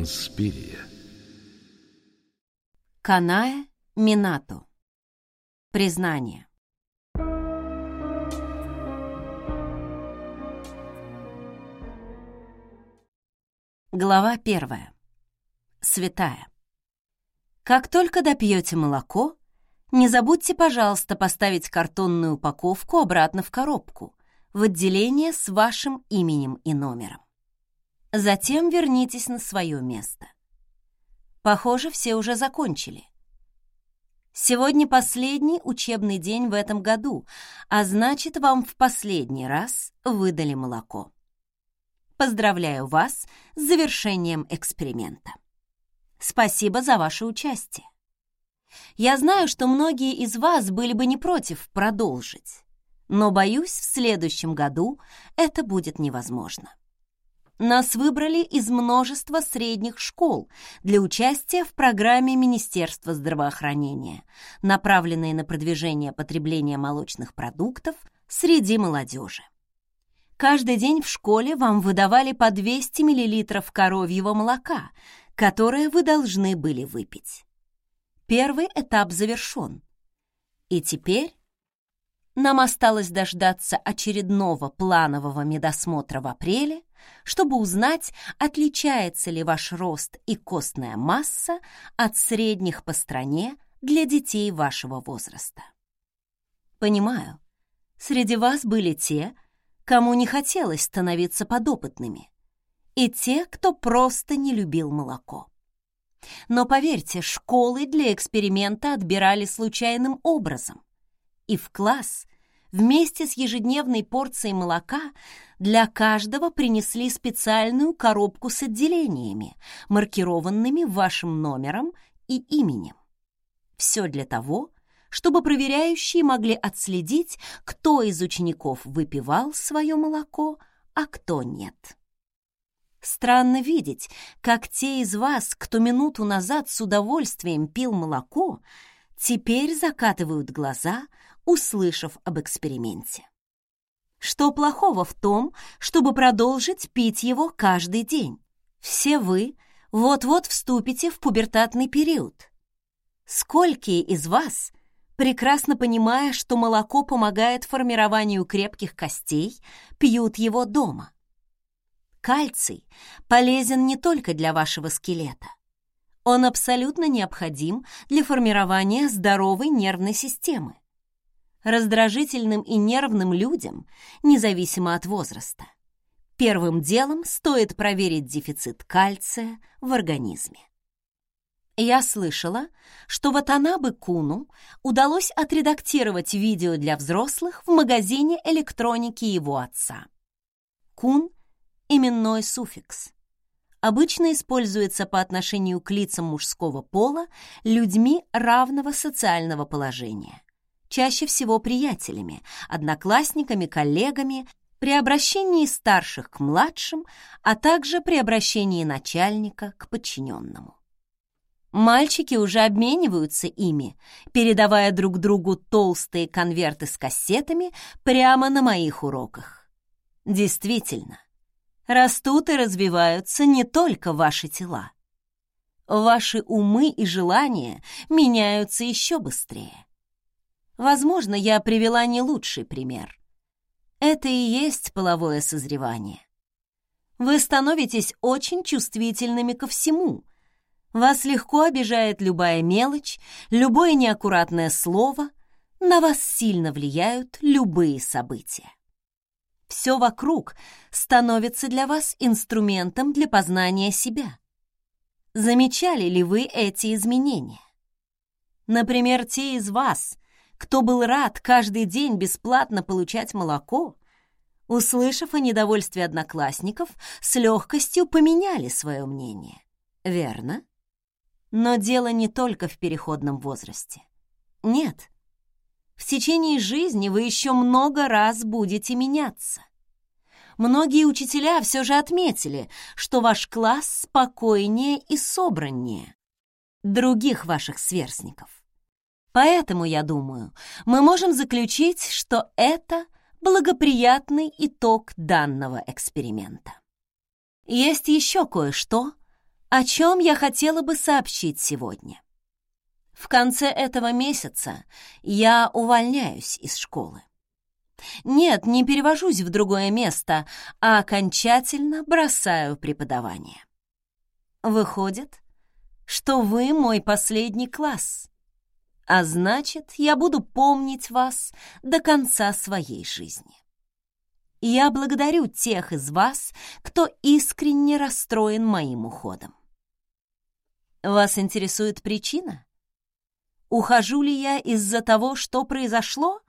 Инспирия. Каная Минато. Признание. Глава первая. Святая. Как только допьете молоко, не забудьте, пожалуйста, поставить картонную упаковку обратно в коробку, в отделение с вашим именем и номером. Затем вернитесь на свое место. Похоже, все уже закончили. Сегодня последний учебный день в этом году, а значит, вам в последний раз выдали молоко. Поздравляю вас с завершением эксперимента. Спасибо за ваше участие. Я знаю, что многие из вас были бы не против продолжить, но, боюсь, в следующем году это будет невозможно. Нас выбрали из множества средних школ для участия в программе Министерства здравоохранения, направленной на продвижение потребления молочных продуктов среди молодежи. Каждый день в школе вам выдавали по 200 мл коровьего молока, которое вы должны были выпить. Первый этап завершен. И теперь нам осталось дождаться очередного планового медосмотра в апреле, чтобы узнать, отличается ли ваш рост и костная масса от средних по стране для детей вашего возраста. Понимаю, среди вас были те, кому не хотелось становиться подопытными, и те, кто просто не любил молоко. Но поверьте, школы для эксперимента отбирали случайным образом. И в класс вместе с ежедневной порцией молока для каждого принесли специальную коробку с отделениями, маркированными вашим номером и именем. Все для того, чтобы проверяющие могли отследить, кто из учеников выпивал свое молоко, а кто нет. Странно видеть, как те из вас, кто минуту назад с удовольствием пил молоко, теперь закатывают глаза, услышав об эксперименте. Что плохого в том, чтобы продолжить пить его каждый день? Все вы вот-вот вступите в пубертатный период. Сколькие из вас, прекрасно понимая, что молоко помогает формированию крепких костей, пьют его дома? Кальций полезен не только для вашего скелета. Он абсолютно необходим для формирования здоровой нервной системы. Раздражительным и нервным людям, независимо от возраста, первым делом стоит проверить дефицит кальция в организме. Я слышала, что Ватанабе Куну удалось отредактировать видео для взрослых в магазине электроники его отца. Кун именной суффикс. Обычно используется по отношению к лицам мужского пола людьми равного социального положения. Чаще всего приятелями, одноклассниками, коллегами, при обращении старших к младшим, а также при обращении начальника к подчиненному. Мальчики уже обмениваются ими, передавая друг другу толстые конверты с кассетами прямо на моих уроках. Действительно, растут и развиваются не только ваши тела. Ваши умы и желания меняются еще быстрее. Возможно, я привела не лучший пример. Это и есть половое созревание. Вы становитесь очень чувствительными ко всему. Вас легко обижает любая мелочь, любое неаккуратное слово, на вас сильно влияют любые события все вокруг становится для вас инструментом для познания себя. Замечали ли вы эти изменения? Например, те из вас, кто был рад каждый день бесплатно получать молоко, услышав о недовольстве одноклассников, с легкостью поменяли свое мнение. Верно? Но дело не только в переходном возрасте. Нет, в течение жизни вы еще много раз будете меняться. Многие учителя все же отметили, что ваш класс спокойнее и собраннее других ваших сверстников. Поэтому, я думаю, мы можем заключить, что это благоприятный итог данного эксперимента. Есть еще кое-что, о чем я хотела бы сообщить сегодня. В конце этого месяца я увольняюсь из школы. Нет, не перевожусь в другое место, а окончательно бросаю преподавание. Выходит, что вы мой последний класс, а значит, я буду помнить вас до конца своей жизни. Я благодарю тех из вас, кто искренне расстроен моим уходом. Вас интересует причина? Ухожу ли я из-за того, что произошло?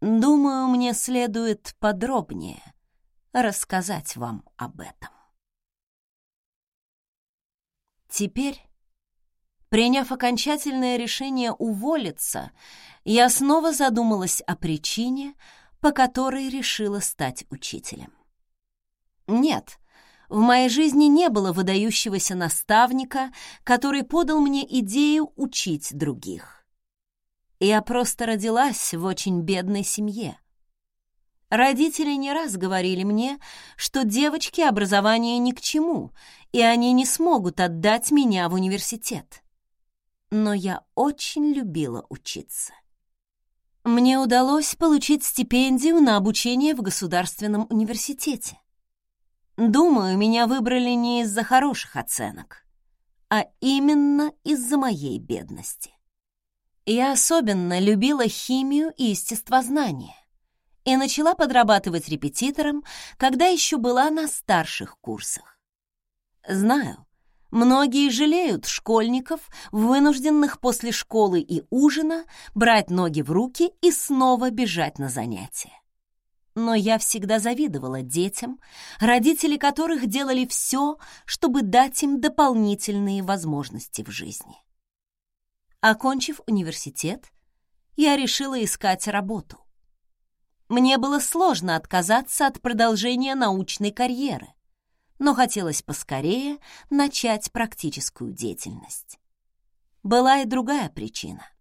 Думаю, мне следует подробнее рассказать вам об этом. Теперь, приняв окончательное решение уволиться, я снова задумалась о причине, по которой решила стать учителем. Нет, в моей жизни не было выдающегося наставника, который подал мне идею учить других. Я просто родилась в очень бедной семье. Родители не раз говорили мне, что девочке образование ни к чему, и они не смогут отдать меня в университет. Но я очень любила учиться. Мне удалось получить стипендию на обучение в государственном университете. Думаю, меня выбрали не из-за хороших оценок, а именно из-за моей бедности. Я особенно любила химию и естествознание и начала подрабатывать репетитором, когда еще была на старших курсах. Знаю, многие жалеют школьников, вынужденных после школы и ужина брать ноги в руки и снова бежать на занятия но я всегда завидовала детям, родители которых делали все, чтобы дать им дополнительные возможности в жизни. Окончив университет, я решила искать работу. Мне было сложно отказаться от продолжения научной карьеры, но хотелось поскорее начать практическую деятельность. Была и другая причина —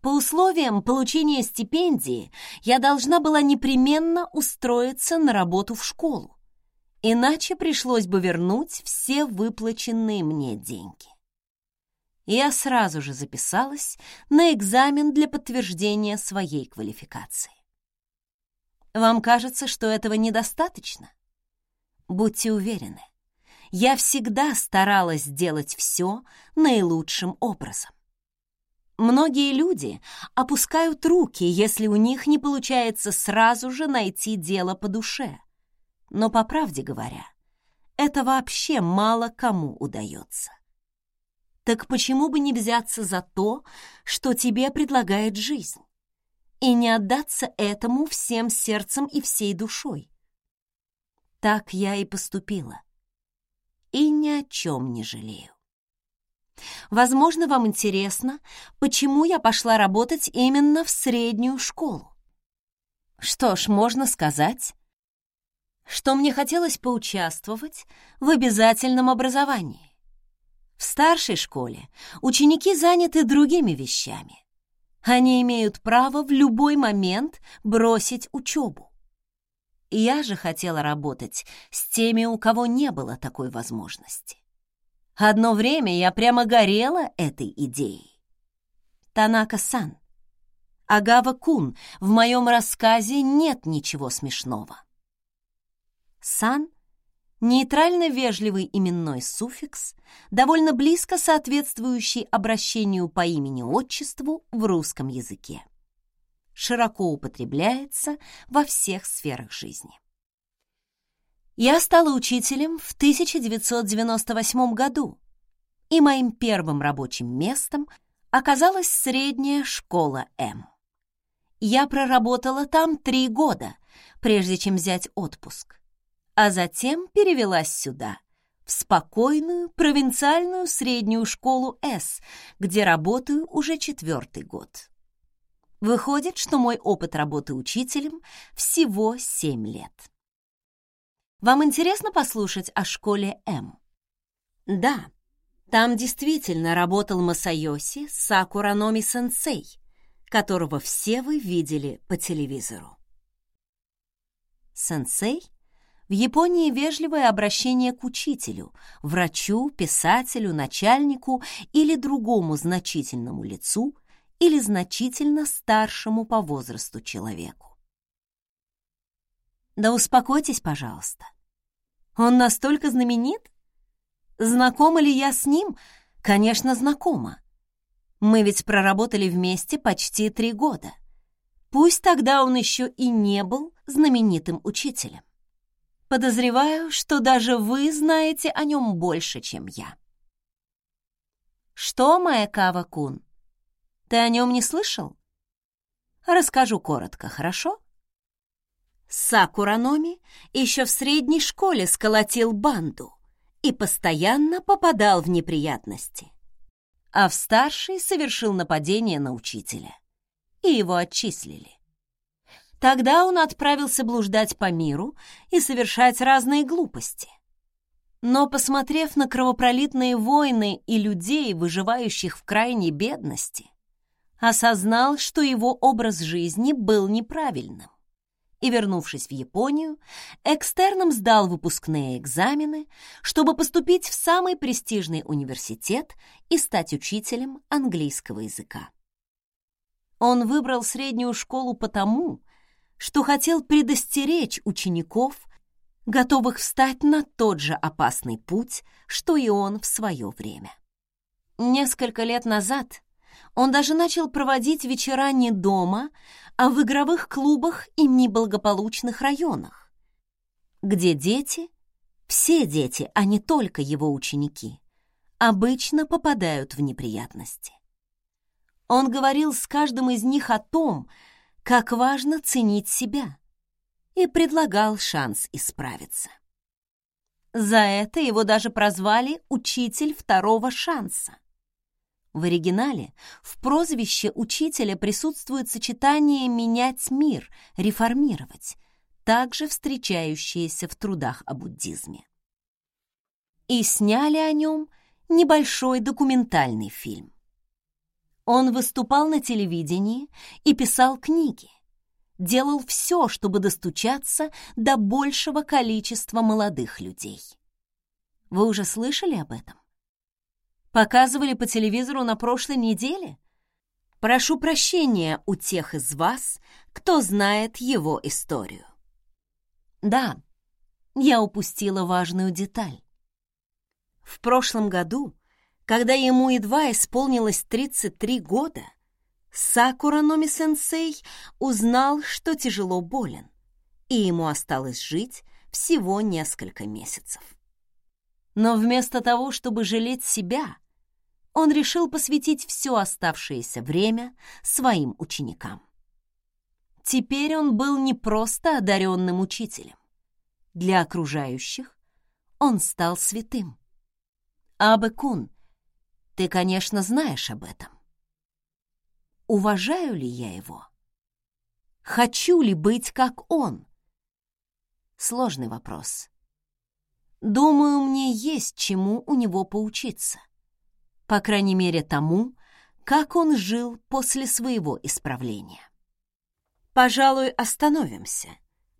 по условиям получения стипендии я должна была непременно устроиться на работу в школу, иначе пришлось бы вернуть все выплаченные мне деньги. Я сразу же записалась на экзамен для подтверждения своей квалификации. Вам кажется, что этого недостаточно? Будьте уверены, я всегда старалась сделать все наилучшим образом. Многие люди опускают руки, если у них не получается сразу же найти дело по душе. Но, по правде говоря, это вообще мало кому удается. Так почему бы не взяться за то, что тебе предлагает жизнь, и не отдаться этому всем сердцем и всей душой? Так я и поступила. И ни о чем не жалею. Возможно, вам интересно, почему я пошла работать именно в среднюю школу. Что ж, можно сказать, что мне хотелось поучаствовать в обязательном образовании. В старшей школе ученики заняты другими вещами. Они имеют право в любой момент бросить учебу. Я же хотела работать с теми, у кого не было такой возможности. Одно время я прямо горела этой идеей. Танака-сан, Агава-кун, в моем рассказе нет ничего смешного. Сан — нейтрально-вежливый именной суффикс, довольно близко соответствующий обращению по имени-отчеству в русском языке. Широко употребляется во всех сферах жизни. Я стала учителем в 1998 году, и моим первым рабочим местом оказалась средняя школа М. Я проработала там три года, прежде чем взять отпуск, а затем перевелась сюда, в спокойную провинциальную среднюю школу С, где работаю уже четвертый год. Выходит, что мой опыт работы учителем всего семь лет. Вам интересно послушать о школе М? Да, там действительно работал Масайоси Сакураноми-сенсей, которого все вы видели по телевизору. Сенсей В Японии вежливое обращение к учителю, врачу, писателю, начальнику или другому значительному лицу или значительно старшему по возрасту человеку. Да успокойтесь, пожалуйста. Он настолько знаменит? Знакома ли я с ним? Конечно, знакома. Мы ведь проработали вместе почти три года. Пусть тогда он еще и не был знаменитым учителем. Подозреваю, что даже вы знаете о нем больше, чем я. Что, Маякава-кун, ты о нем не слышал? Расскажу коротко, хорошо? Сакураноми еще в средней школе сколотил банду и постоянно попадал в неприятности. А в старшей совершил нападение на учителя, и его отчислили. Тогда он отправился блуждать по миру и совершать разные глупости. Но, посмотрев на кровопролитные войны и людей, выживающих в крайней бедности, осознал, что его образ жизни был неправильным. И, вернувшись в Японию, экстерном сдал выпускные экзамены, чтобы поступить в самый престижный университет и стать учителем английского языка. Он выбрал среднюю школу потому, что хотел предостеречь учеников, готовых встать на тот же опасный путь, что и он в свое время. Несколько лет назад он даже начал проводить вечера не дома, а в игровых клубах и неблагополучных районах, где дети, все дети, а не только его ученики, обычно попадают в неприятности. Он говорил с каждым из них о том, как важно ценить себя, и предлагал шанс исправиться. За это его даже прозвали «учитель второго шанса». В оригинале в прозвище учителя присутствует сочетание «менять мир», «реформировать», также встречающееся в трудах о буддизме. И сняли о нем небольшой документальный фильм. Он выступал на телевидении и писал книги, делал все, чтобы достучаться до большего количества молодых людей. Вы уже слышали об этом? Показывали по телевизору на прошлой неделе? Прошу прощения у тех из вас, кто знает его историю. Да, я упустила важную деталь. В прошлом году когда ему едва исполнилось 33 года, Сакура Номи-сенсей узнал, что тяжело болен, и ему осталось жить всего несколько месяцев. Но вместо того, чтобы жалеть себя, он решил посвятить все оставшееся время своим ученикам. Теперь он был не просто одаренным учителем. Для окружающих он стал святым. Абе-кун — ты, конечно, знаешь об этом. Уважаю ли я его? Хочу ли быть как он? Сложный вопрос. Думаю, мне есть чему у него поучиться. По крайней мере, тому, как он жил после своего исправления. Пожалуй, остановимся,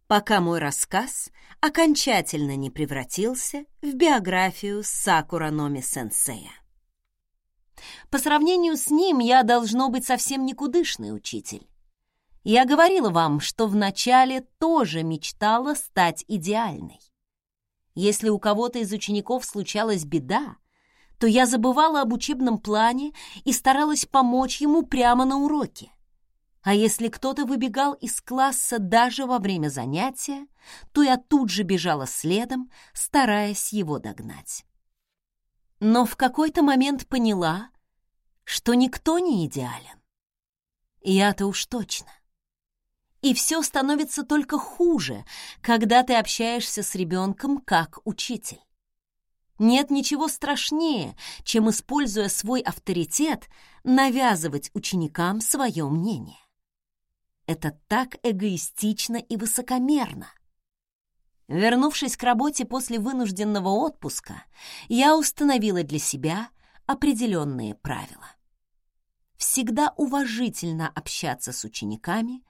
пока мой рассказ окончательно не превратился в биографию Сакура Номи Сенсея. По сравнению с ним я должно быть совсем никудышный учитель. Я говорила вам, что вначале тоже мечтала стать идеальной. Если у кого-то из учеников случалась беда, то я забывала об учебном плане и старалась помочь ему прямо на уроке. А если кто-то выбегал из класса даже во время занятия, то я тут же бежала следом, стараясь его догнать. Но в какой-то момент поняла, что никто не идеален. Я-то уж точно. И все становится только хуже, когда ты общаешься с ребенком как учитель. Нет ничего страшнее, чем, используя свой авторитет, навязывать ученикам свое мнение. Это так эгоистично и высокомерно. Вернувшись к работе после вынужденного отпуска, я установила для себя определенные правила всегда уважительно общаться с учениками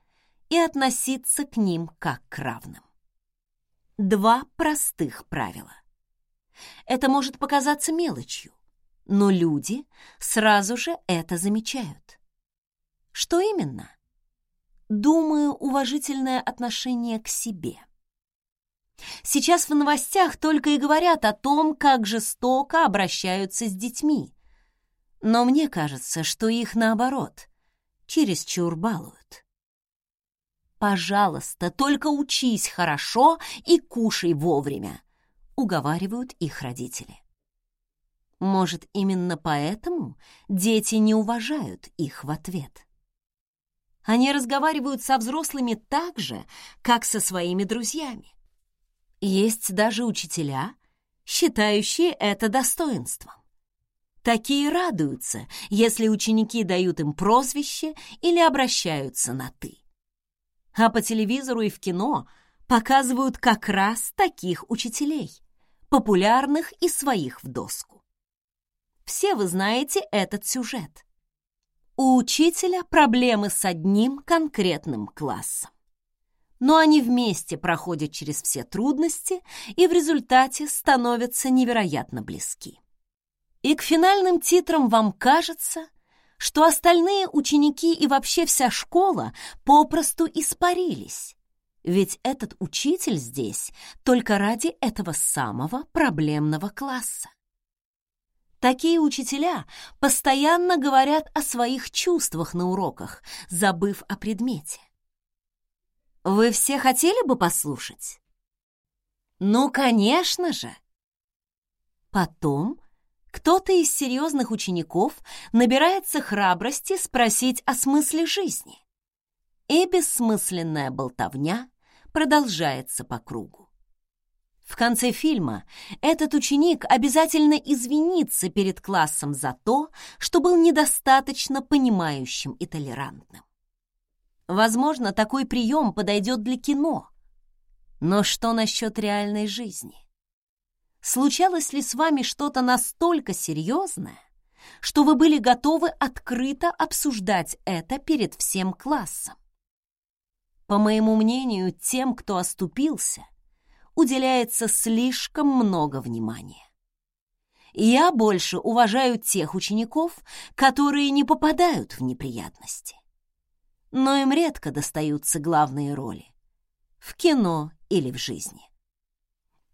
и относиться к ним как к равным. два простых правила. Это может показаться мелочью, но люди сразу же это замечают. Что именно? Думаю, уважительное отношение к себе. Сейчас в новостях только и говорят о том, как жестоко обращаются с детьми. Но мне кажется, что их наоборот, чересчур балуют. «Пожалуйста, только учись хорошо и кушай вовремя», — уговаривают их родители. Может, именно поэтому дети не уважают их в ответ. Они разговаривают со взрослыми так же, как со своими друзьями. Есть даже учителя, считающие это достоинством. Такие радуются, если ученики дают им прозвище или обращаются на «ты». А по телевизору и в кино показывают как раз таких учителей, популярных и своих в доску. Все вы знаете этот сюжет. У учителя проблемы с одним конкретным классом. Но они вместе проходят через все трудности и в результате становятся невероятно близки. И к финальным титрам вам кажется, что остальные ученики и вообще вся школа попросту испарились. Ведь этот учитель здесь только ради этого самого проблемного класса. Такие учителя постоянно говорят о своих чувствах на уроках, забыв о предмете. Вы все хотели бы послушать? Ну, конечно же. Потом кто-то из серьезных учеников набирается храбрости спросить о смысле жизни. И бессмысленная болтовня продолжается по кругу. В конце фильма этот ученик обязательно извинится перед классом за то, что был недостаточно понимающим и толерантным. Возможно, такой прием подойдет для кино. Но что насчет реальной жизни? Случалось ли с вами что-то настолько серьезное, что вы были готовы открыто обсуждать это перед всем классом? По моему мнению, тем, кто оступился, уделяется слишком много внимания. Я больше уважаю тех учеников, которые не попадают в неприятности. Но им редко достаются главные роли в кино или в жизни.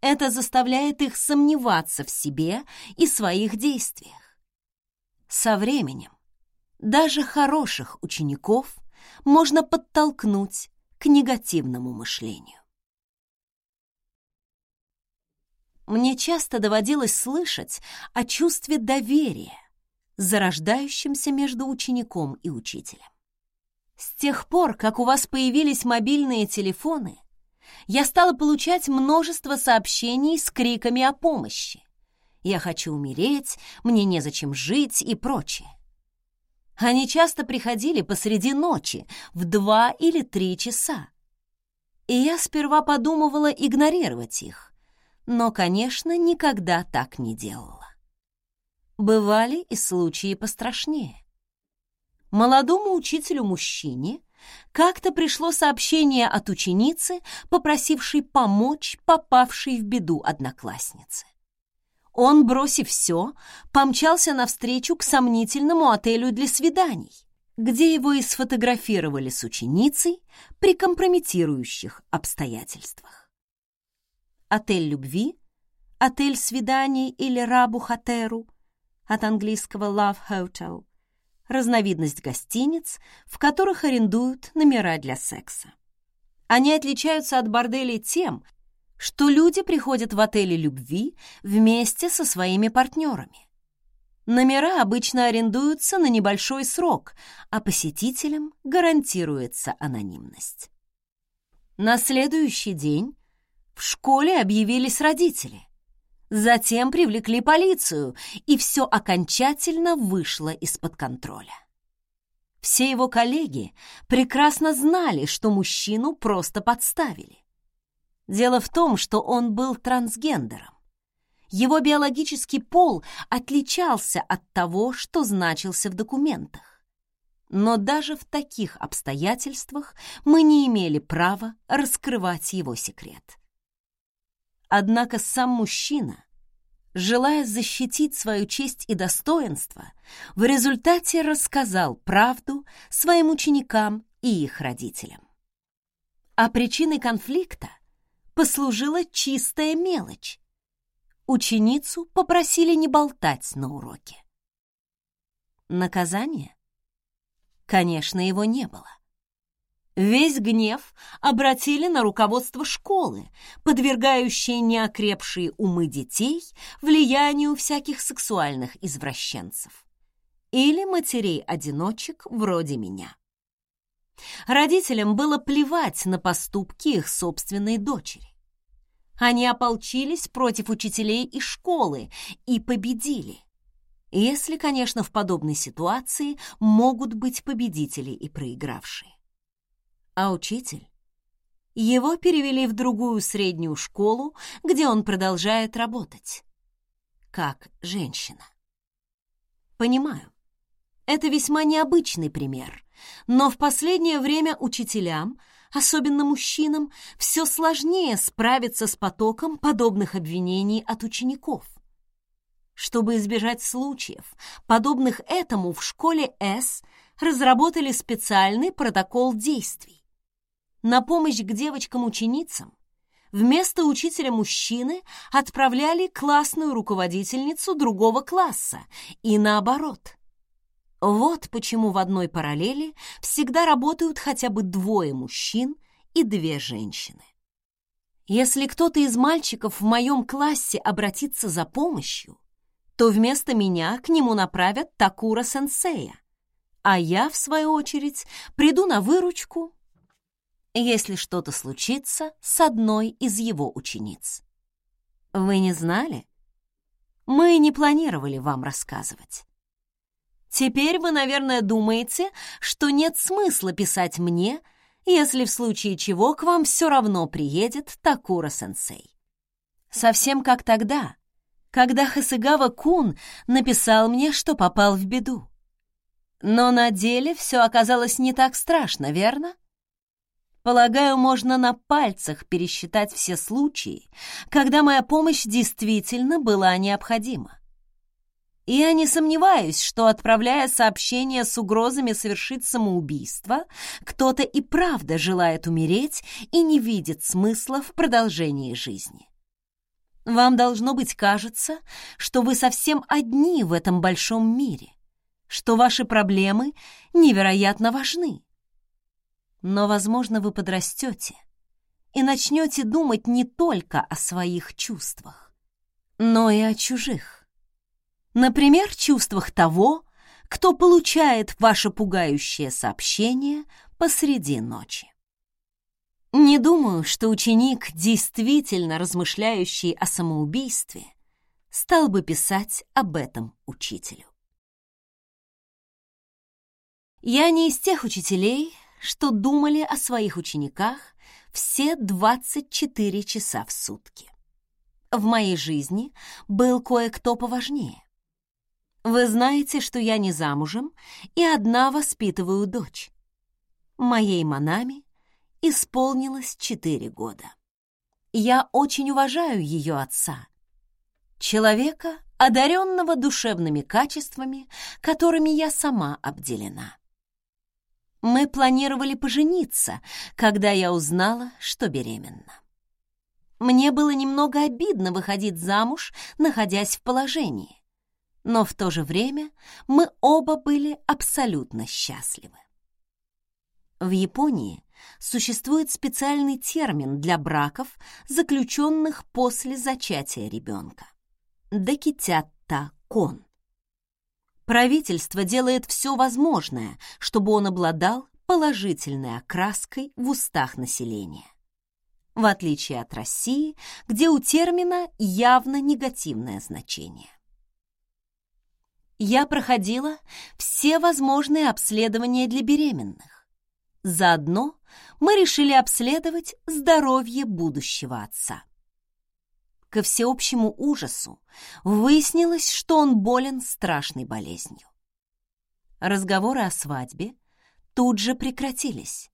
Это заставляет их сомневаться в себе и своих действиях. Со временем даже хороших учеников можно подтолкнуть к негативному мышлению. мне часто доводилось слышать о чувстве доверия, зарождающемся между учеником и учителем. С тех пор, как у вас появились мобильные телефоны, я стала получать множество сообщений с криками о помощи. «Я хочу умереть», «Мне незачем жить» и прочее. Они часто приходили посреди ночи, в два или три часа. И я сперва подумывала игнорировать их, но, конечно, никогда так не делала. Бывали и случаи пострашнее. Молодому учителю-мужчине как-то пришло сообщение от ученицы, попросившей помочь попавшей в беду однокласснице. Он, бросив все, помчался навстречу к сомнительному отелю для свиданий, где его и сфотографировали с ученицей при компрометирующих обстоятельствах отель любви, отель свиданий или рабу-хатеру, от английского love hotel, разновидность гостиниц, в которых арендуют номера для секса. Они отличаются от борделей тем, что люди приходят в отели любви вместе со своими партнерами. Номера обычно арендуются на небольшой срок, а посетителям гарантируется анонимность. На следующий день в школе объявились родители. Затем привлекли полицию, и все окончательно вышло из-под контроля. Все его коллеги прекрасно знали, что мужчину просто подставили. Дело в том, что он был трансгендером. Его биологический пол отличался от того, что значился в документах. Но даже в таких обстоятельствах мы не имели права раскрывать его секрет. Однако сам мужчина, желая защитить свою честь и достоинство, в результате рассказал правду своим ученикам и их родителям. А причиной конфликта послужила чистая мелочь. Ученицу попросили не болтать на уроке. Наказание? Конечно, его не было. Весь гнев обратили на руководство школы, подвергающее неокрепшие умы детей влиянию всяких сексуальных извращенцев или матерей-одиночек вроде меня. Родителям было плевать на поступки их собственной дочери. Они ополчились против учителей и школы и победили. Если, конечно, в подобной ситуации могут быть победители и проигравшие. А учитель? Его перевели в другую среднюю школу, где он продолжает работать. Как женщина. Понимаю, это весьма необычный пример, но в последнее время учителям, особенно мужчинам, все сложнее справиться с потоком подобных обвинений от учеников. Чтобы избежать случаев, подобных этому в школе С, разработали специальный протокол действий. На помощь к девочкам-ученицам вместо учителя мужчины отправляли классную руководительницу другого класса и наоборот. Вот почему в одной параллели всегда работают хотя бы двое мужчин и две женщины. Если кто-то из мальчиков в моем классе обратится за помощью, то вместо меня к нему направят Такура-сенсея, а я, в свою очередь, приду на выручку, если что-то случится с одной из его учениц. Вы не знали? Мы не планировали вам рассказывать. Теперь вы, наверное, думаете, что нет смысла писать мне, если в случае чего к вам все равно приедет Такура-сенсей. Совсем как тогда, когда Хасыгава Кун написал мне, что попал в беду. Но на деле все оказалось не так страшно, верно? Полагаю, можно на пальцах пересчитать все случаи, когда моя помощь действительно была необходима. И я не сомневаюсь, что, отправляя сообщение с угрозами совершить самоубийство, кто-то и правда желает умереть и не видит смысла в продолжении жизни. Вам должно быть кажется, что вы совсем одни в этом большом мире, что ваши проблемы невероятно важны. Но, возможно, вы подрастете и начнете думать не только о своих чувствах, но и о чужих. Например, чувствах того, кто получает ваше пугающее сообщение посреди ночи. Не думаю, что ученик, действительно размышляющий о самоубийстве, стал бы писать об этом учителю. Я не из тех учителей, что думали о своих учениках все 24 часа в сутки. В моей жизни был кое-кто поважнее. Вы знаете, что я не замужем и одна воспитываю дочь. Моей Манами исполнилось четыре года. Я очень уважаю ее отца, человека, одаренного душевными качествами, которыми я сама обделена. Мы планировали пожениться, когда я узнала, что беременна. Мне было немного обидно выходить замуж, находясь в положении но в то же время мы оба были абсолютно счастливы. В Японии существует специальный термин для браков, заключенных после зачатия ребенка – декитятта-кон. Правительство делает все возможное, чтобы он обладал положительной окраской в устах населения. В отличие от России, где у термина явно негативное значение я проходила все возможные обследования для беременных. Заодно мы решили обследовать здоровье будущего отца. Ко всеобщему ужасу выяснилось, что он болен страшной болезнью. Разговоры о свадьбе тут же прекратились.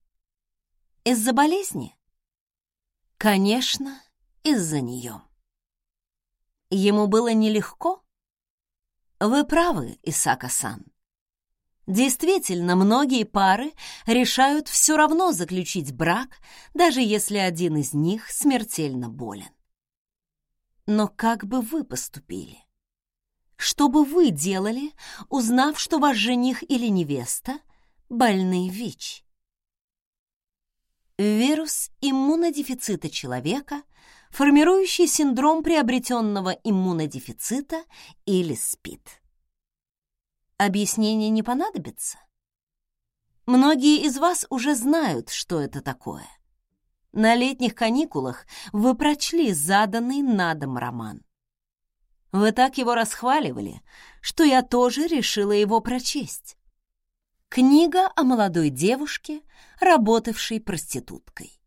Из-за болезни? Конечно, из-за нее. Ему было нелегко? Вы правы, Исака-сан. Действительно, многие пары решают все равно заключить брак, даже если один из них смертельно болен. Но как бы вы поступили? Что бы вы делали, узнав, что ваш жених или невеста больны ВИЧ? Вирус иммунодефицита человека, формирующий синдром приобретенного иммунодефицита или СПИД. Объяснение не понадобится? Многие из вас уже знают, что это такое. На летних каникулах вы прочли заданный на дом роман. Вы так его расхваливали, что я тоже решила его прочесть. Книга о молодой девушке, работавшей проституткой.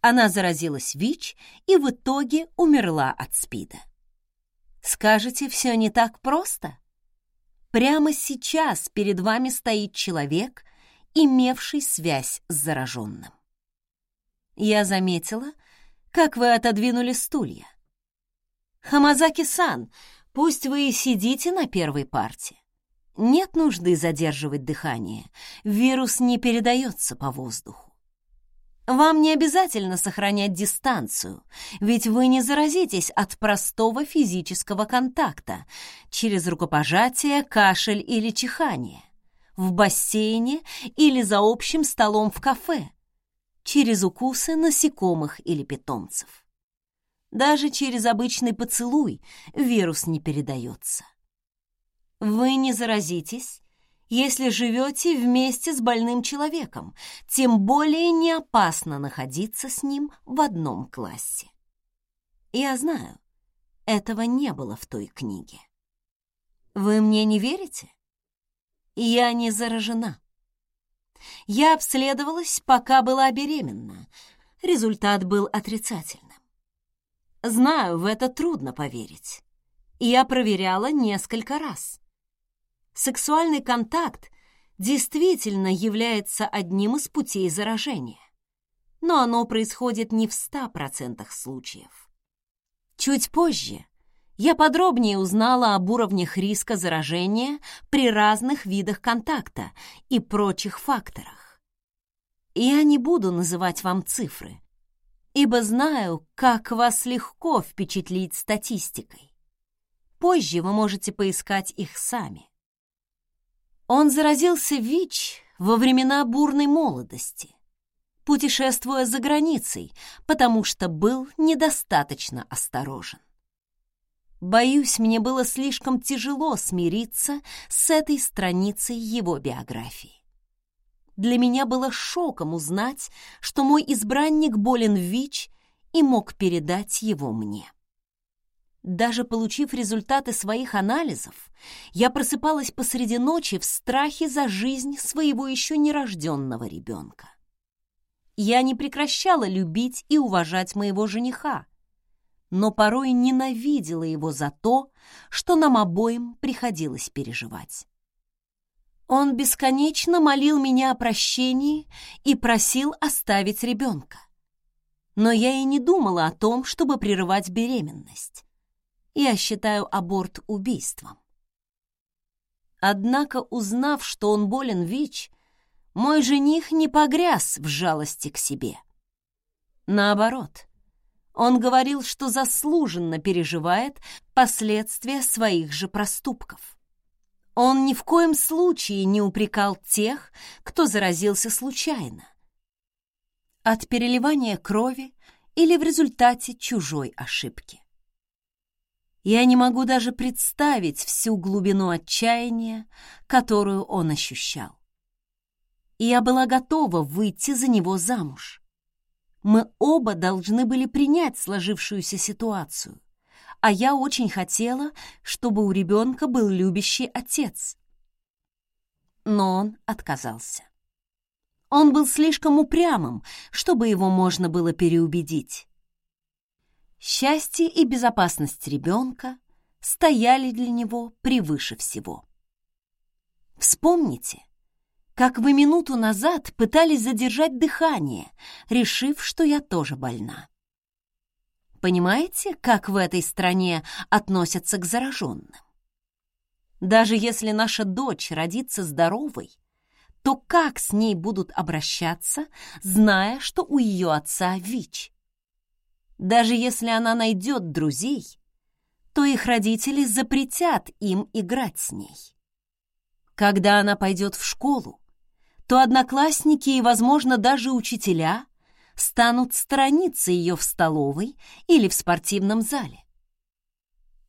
Она заразилась ВИЧ и в итоге умерла от СПИДа. Скажете, все не так просто? Прямо сейчас перед вами стоит человек, имевший связь с зараженным. Я заметила, как вы отодвинули стулья. Хамазаки-сан, пусть вы и сидите на первой парте. Нет нужды задерживать дыхание. Вирус не передается по воздуху. Вам не обязательно сохранять дистанцию, ведь вы не заразитесь от простого физического контакта через рукопожатие, кашель или чихание, в бассейне или за общим столом в кафе, через укусы насекомых или питомцев. Даже через обычный поцелуй вирус не передается. Вы не заразитесь, если живете вместе с больным человеком, тем более не опасно находиться с ним в одном классе. Я знаю, этого не было в той книге. Вы мне не верите? Я не заражена. Я обследовалась, пока была беременна. Результат был отрицательным. Знаю, в это трудно поверить. Я проверяла несколько раз. Сексуальный контакт действительно является одним из путей заражения, но оно происходит не в 100% случаев. Чуть позже я подробнее узнала об уровнях риска заражения при разных видах контакта и прочих факторах. Я не буду называть вам цифры, ибо знаю, как вас легко впечатлить статистикой. Позже вы можете поискать их сами. Он заразился ВИЧ во времена бурной молодости, путешествуя за границей, потому что был недостаточно осторожен. Боюсь, мне было слишком тяжело смириться с этой страницей его биографии. Для меня было шоком узнать, что мой избранник болен ВИЧ и мог передать его мне. Даже получив результаты своих анализов, я просыпалась посреди ночи в страхе за жизнь своего еще нерожденного ребенка. Я не прекращала любить и уважать моего жениха, но порой ненавидела его за то, что нам обоим приходилось переживать. Он бесконечно молил меня о прощении и просил оставить ребенка. Но я и не думала о том, чтобы прерывать беременность. Я считаю аборт убийством. Однако, узнав, что он болен ВИЧ, мой жених не погряз в жалости к себе. Наоборот, он говорил, что заслуженно переживает последствия своих же проступков. Он ни в коем случае не упрекал тех, кто заразился случайно. От переливания крови или в результате чужой ошибки. Я не могу даже представить всю глубину отчаяния, которую он ощущал. И я была готова выйти за него замуж. Мы оба должны были принять сложившуюся ситуацию а я очень хотела, чтобы у ребенка был любящий отец. Но он отказался. Он был слишком упрямым, чтобы его можно было переубедить. Счастье и безопасность ребенка стояли для него превыше всего. Вспомните, как вы минуту назад пытались задержать дыхание, решив, что я тоже больна. Понимаете, как в этой стране относятся к зараженным? Даже если наша дочь родится здоровой, то как с ней будут обращаться, зная, что у ее отца ВИЧ? Даже если она найдет друзей, то их родители запретят им играть с ней. Когда она пойдет в школу, то одноклассники и, возможно, даже учителя станут сторониться ее в столовой или в спортивном зале.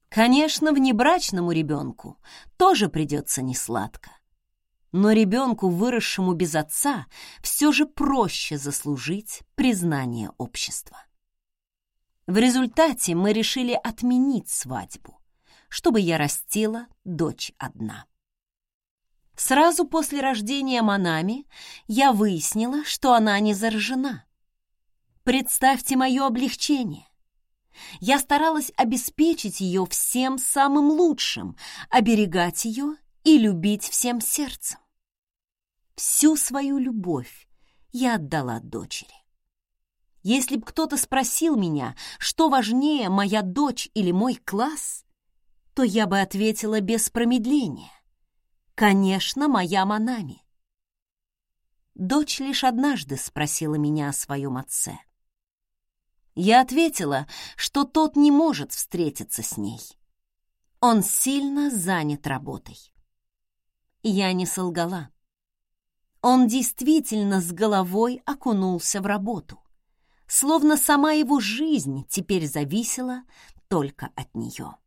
Конечно, внебрачному ребенку тоже придется несладко. Но ребенку, выросшему без отца, все же проще заслужить признание общества. В результате мы решили отменить свадьбу, чтобы я растила дочь одна. Сразу после рождения Манами я выяснила, что она не заражена. Представьте мое облегчение. Я старалась обеспечить ее всем самым лучшим, оберегать ее и любить всем сердцем. Всю свою любовь я отдала дочери. Если б кто-то спросил меня, что важнее, моя дочь или мой класс, то я бы ответила без промедления. Конечно, моя Манами. Дочь лишь однажды спросила меня о своем отце. Я ответила, что тот не может встретиться с ней. Он сильно занят работой. Я не солгала. Он действительно с головой окунулся в работу, словно сама его жизнь теперь зависела только от нее.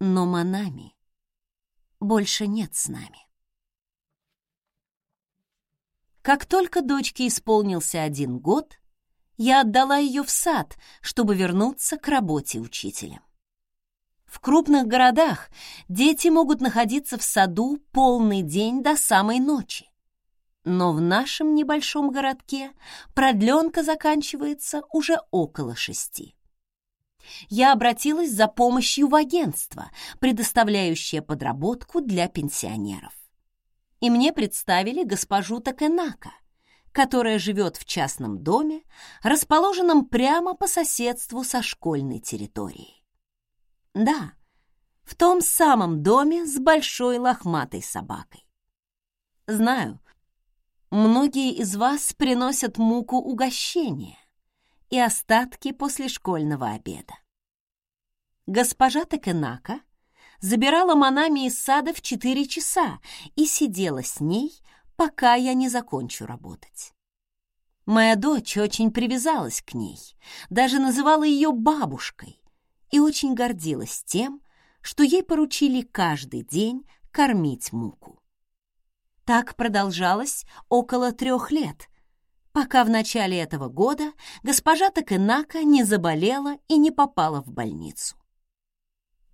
Но Манами больше нет с нами. Как только дочке исполнился один год, я отдала ее в сад, чтобы вернуться к работе учителем. В крупных городах дети могут находиться в саду полный день до самой ночи. Но в нашем небольшом городке продленка заканчивается уже около шести. Я обратилась за помощью в агентство, предоставляющее подработку для пенсионеров. И мне представили госпожу Такенака — которая живет в частном доме, расположенном прямо по соседству со школьной территорией. Да, в том самом доме с большой лохматой собакой. Знаю, многие из вас приносят муку угощения и остатки после школьного обеда. Госпожа Такенака забирала Манами из сада в 4 часа и сидела с ней, пока я не закончу работать. Моя дочь очень привязалась к ней, даже называла ее бабушкой и очень гордилась тем, что ей поручили каждый день кормить муку. Так продолжалось около трех лет, пока в начале этого года госпожа Такенака не заболела и не попала в больницу.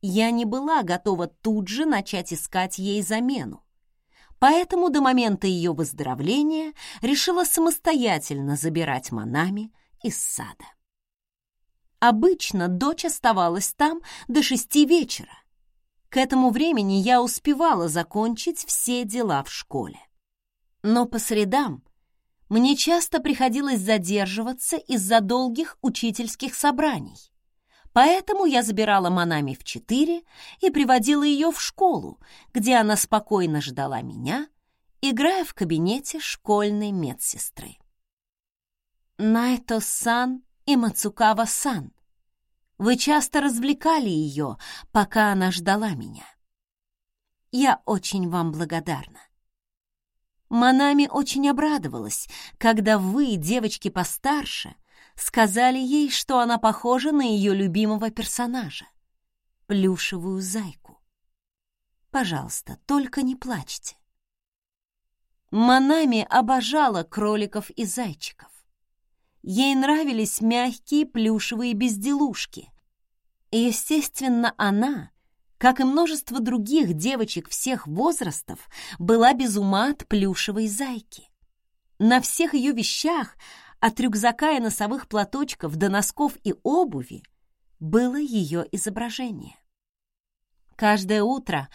Я не была готова тут же начать искать ей замену, поэтому до момента ее выздоровления решила самостоятельно забирать Манами из сада. Обычно дочь оставалась там до шести вечера. К этому времени я успевала закончить все дела в школе. Но по средам мне часто приходилось задерживаться из-за долгих учительских собраний. Поэтому я забирала Манами в четыре и приводила ее в школу, где она спокойно ждала меня, играя в кабинете школьной медсестры. Найто-сан и Мацукава-сан, вы часто развлекали ее, пока она ждала меня. Я очень вам благодарна. Манами очень обрадовалась, когда вы, девочки постарше, сказали ей, что она похожа на ее любимого персонажа — плюшевую зайку. Пожалуйста, только не плачьте. Манами обожала кроликов и зайчиков. Ей нравились мягкие плюшевые безделушки. И, естественно, она, как и множество других девочек всех возрастов, была без ума от плюшевой зайки. На всех ее вещах от рюкзака и носовых платочков до носков и обуви было ее изображение. Каждое утро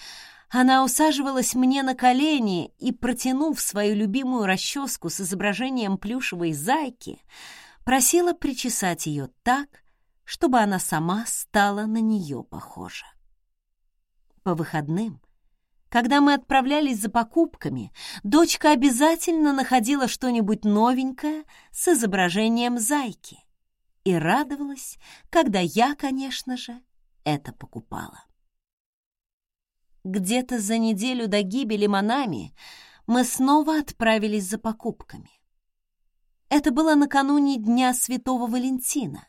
она усаживалась мне на колени и, протянув свою любимую расческу с изображением плюшевой зайки, просила причесать ее так, чтобы она сама стала на нее похожа. По выходным, когда мы отправлялись за покупками, дочка обязательно находила что-нибудь новенькое с изображением зайки и радовалась, когда я, конечно же, это покупала. Где-то за неделю до гибели Манами мы снова отправились за покупками. Это было накануне Дня Святого Валентина.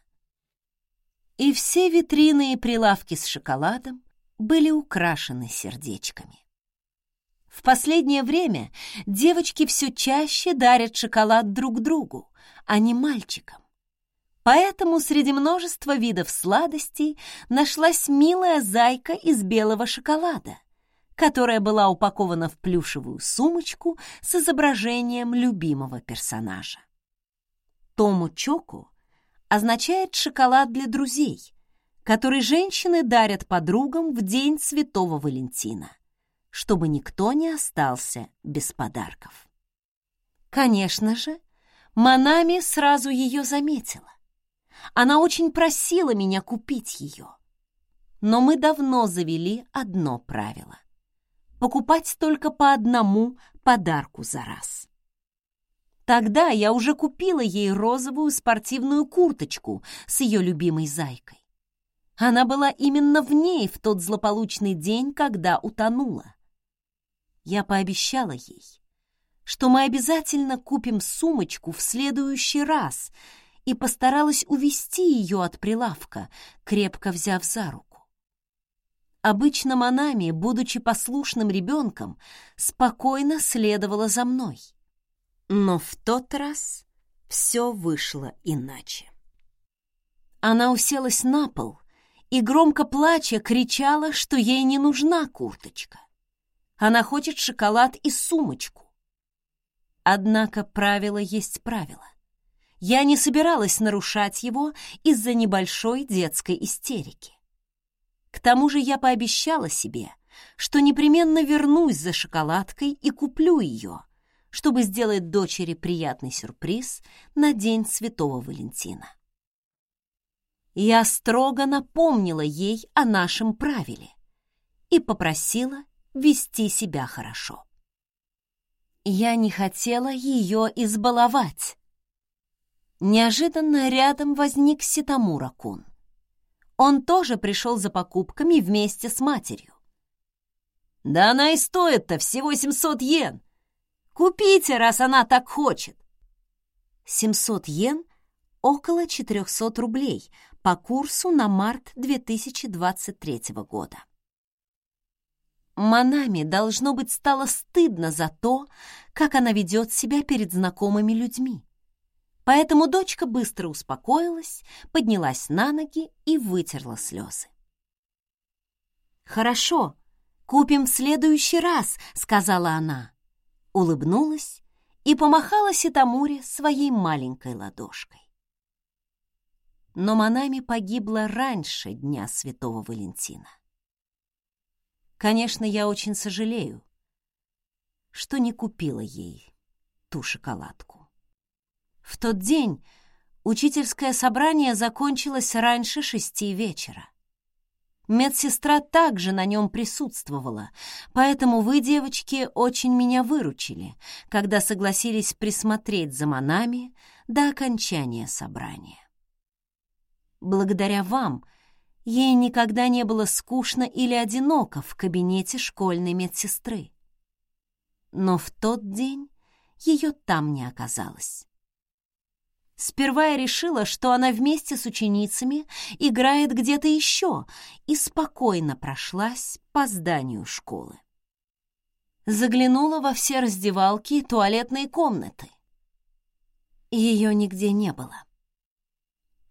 И все витрины и прилавки с шоколадом были украшены сердечками. В последнее время девочки все чаще дарят шоколад друг другу, а не мальчикам. Поэтому среди множества видов сладостей нашлась милая зайка из белого шоколада, которая была упакована в плюшевую сумочку с изображением любимого персонажа. Тому Чоку означает шоколад для друзей, который женщины дарят подругам в день Святого Валентина, чтобы никто не остался без подарков. Конечно же, Манами сразу ее заметила. Она очень просила меня купить ее. Но мы давно завели одно правило — покупать только по одному подарку за раз. Тогда я уже купила ей розовую спортивную курточку с ее любимой зайкой. Она была именно в ней в тот злополучный день, когда утонула. Я пообещала ей, что мы обязательно купим сумочку в следующий раз и постаралась увести ее от прилавка, крепко взяв за руку. Обычно Манами, будучи послушным ребенком, спокойно следовала за мной. Но в тот раз все вышло иначе. Она уселась на пол и, громко плача, кричала, что ей не нужна курточка. Она хочет шоколад и сумочку. Однако правило есть правило. Я не собиралась нарушать его из-за небольшой детской истерики. К тому же я пообещала себе, что непременно вернусь за шоколадкой и куплю ее — чтобы сделать дочери приятный сюрприз на День Святого Валентина. Я строго напомнила ей о нашем правиле и попросила вести себя хорошо. Я не хотела ее избаловать. Неожиданно рядом возник Ситамура-кун. Он тоже пришел за покупками вместе с матерью. «Да она и стоит-то всего 700 йен!» Купите, раз она так хочет. 700 йен — около 400 рублей по курсу на март 2023 года. Манами, должно быть, стало стыдно за то, как она ведет себя перед знакомыми людьми. Поэтому дочка быстро успокоилась, поднялась на ноги и вытерла слезы. «Хорошо, купим в следующий раз», — сказала она улыбнулась и помахала Ситамуре своей маленькой ладошкой. Но Манами погибла раньше Дня Святого Валентина. Конечно, я очень сожалею, что не купила ей ту шоколадку. В тот день учительское собрание закончилось раньше шести вечера. Медсестра также на нем присутствовала, поэтому вы, девочки, очень меня выручили, когда согласились присмотреть за Манами до окончания собрания. Благодаря вам ей никогда не было скучно или одиноко в кабинете школьной медсестры. Но в тот день ее там не оказалось. Сперва я решила, что она вместе с ученицами играет где-то еще, и спокойно прошлась по зданию школы. Заглянула во все раздевалки и туалетные комнаты. Ее нигде не было.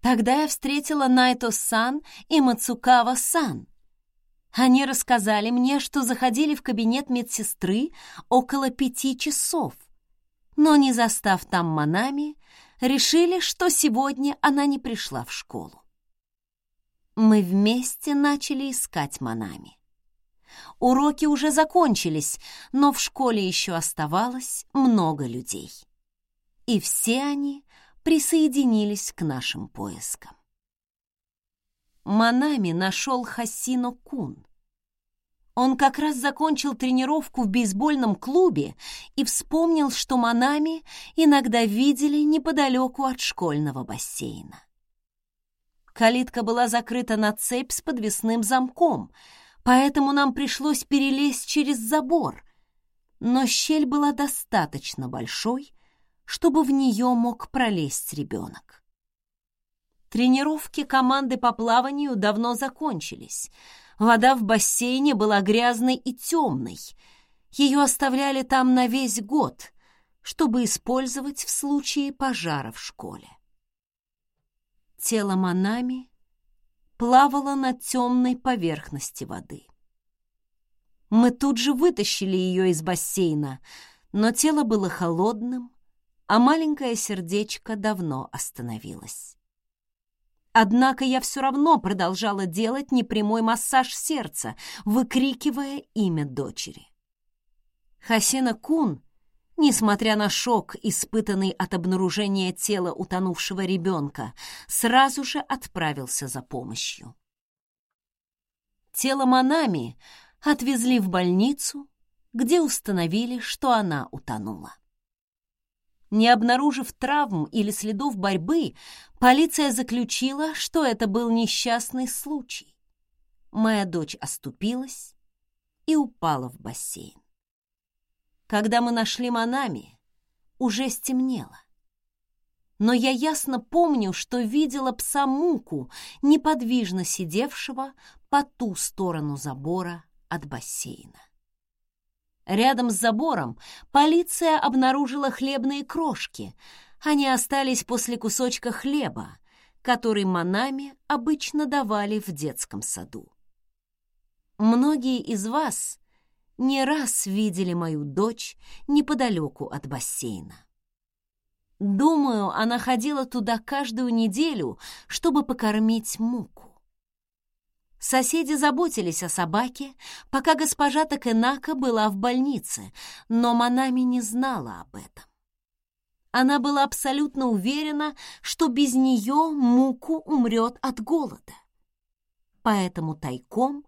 Тогда я встретила Найто-сан и Мацукава-сан. Они рассказали мне, что заходили в кабинет медсестры около пяти часов, но, не застав там Манами, решили, что сегодня она не пришла в школу. Мы вместе начали искать Манами. Уроки уже закончились, но в школе еще оставалось много людей. И все они присоединились к нашим поискам. Манами нашел Хасино Кун. Он как раз закончил тренировку в бейсбольном клубе и вспомнил, что Манами иногда видели неподалеку от школьного бассейна. Калитка была закрыта на цепь с подвесным замком, поэтому нам пришлось перелезть через забор, но щель была достаточно большой, чтобы в нее мог пролезть ребенок. Тренировки команды по плаванию давно закончились. Вода в бассейне была грязной и темной. Ее оставляли там на весь год, чтобы использовать в случае пожара в школе. Тело Манами плавало на темной поверхности воды. Мы тут же вытащили ее из бассейна, но тело было холодным, а маленькое сердечко давно остановилось. Однако я все равно продолжала делать непрямой массаж сердца, выкрикивая имя дочери. Хасина Кун, несмотря на шок, испытанный от обнаружения тела утонувшего ребенка, сразу же отправился за помощью. Тело Манами отвезли в больницу, где установили, что она утонула. Не обнаружив травм или следов борьбы, полиция заключила, что это был несчастный случай. Моя дочь оступилась и упала в бассейн. Когда мы нашли Манами, уже стемнело. Но я ясно помню, что видела пса Муку, неподвижно сидевшего по ту сторону забора от бассейна. Рядом с забором полиция обнаружила хлебные крошки. Они остались после кусочка хлеба, который Манами обычно давали в детском саду. Многие из вас не раз видели мою дочь неподалеку от бассейна. Думаю, она ходила туда каждую неделю, чтобы покормить муку. Соседи заботились о собаке, пока госпожа Такенака была в больнице, но Манами не знала об этом. Она была абсолютно уверена, что без нее Муку умрет от голода. Поэтому тайком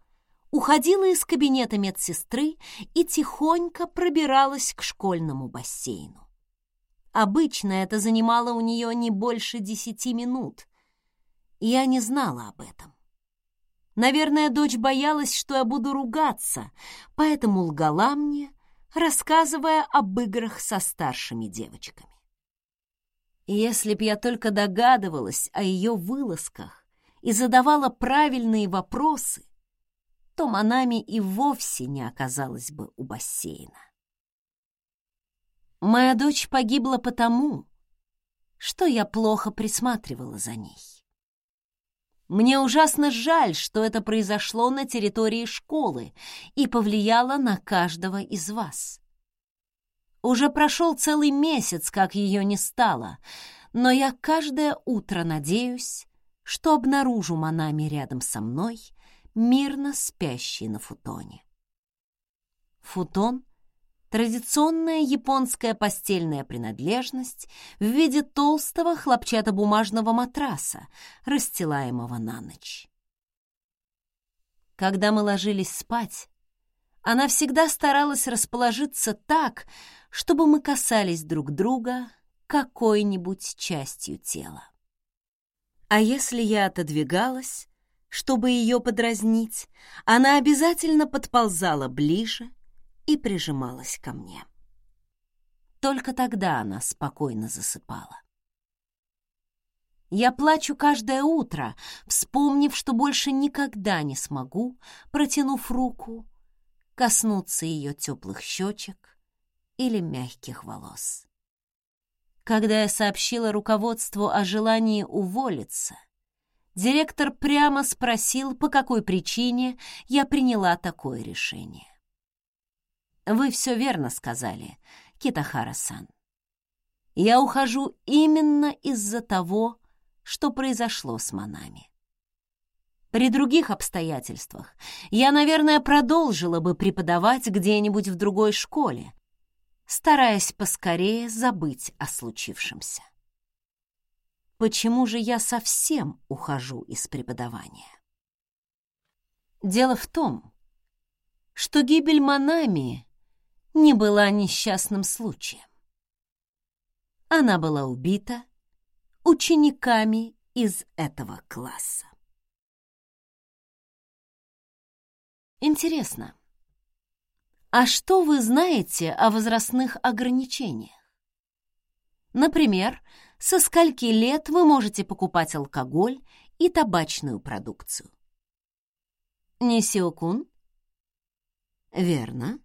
уходила из кабинета медсестры и тихонько пробиралась к школьному бассейну. Обычно это занимало у нее не больше десяти минут. Я не знала об этом. Наверное, дочь боялась, что я буду ругаться, поэтому лгала мне, рассказывая об играх со старшими девочками. если б я только догадывалась о ее вылазках и задавала правильные вопросы, то Манами и вовсе не оказалась бы у бассейна. Моя дочь погибла потому, что я плохо присматривала за ней. Мне ужасно жаль, что это произошло на территории школы и повлияло на каждого из вас. Уже прошел целый месяц, как ее не стало, но я каждое утро надеюсь, что обнаружу Манами рядом со мной, мирно спящий на футоне. Футон Традиционная японская постельная принадлежность в виде толстого хлопчатобумажного матраса, расстилаемого на ночь. Когда мы ложились спать, она всегда старалась расположиться так, чтобы мы касались друг друга какой-нибудь частью тела. А если я отодвигалась, чтобы ее подразнить, она обязательно подползала ближе и прижималась ко мне. Только тогда она спокойно засыпала. Я плачу каждое утро, вспомнив, что больше никогда не смогу, протянув руку, коснуться ее теплых щечек или мягких волос. Когда я сообщила руководству о желании уволиться, директор прямо спросил, по какой причине я приняла такое решение. Вы все верно сказали, Китахара-сан. Я ухожу именно из-за того, что произошло с Манами. При других обстоятельствах я, наверное, продолжила бы преподавать где-нибудь в другой школе, стараясь поскорее забыть о случившемся. почему же я совсем ухожу из преподавания. Дело в том, что гибель Манами не была несчастным случаем. Она была убита учениками из этого класса. Интересно, а что вы знаете о возрастных ограничениях? Например, со скольки лет вы можете покупать алкоголь и табачную продукцию? Нисиокун? Верно.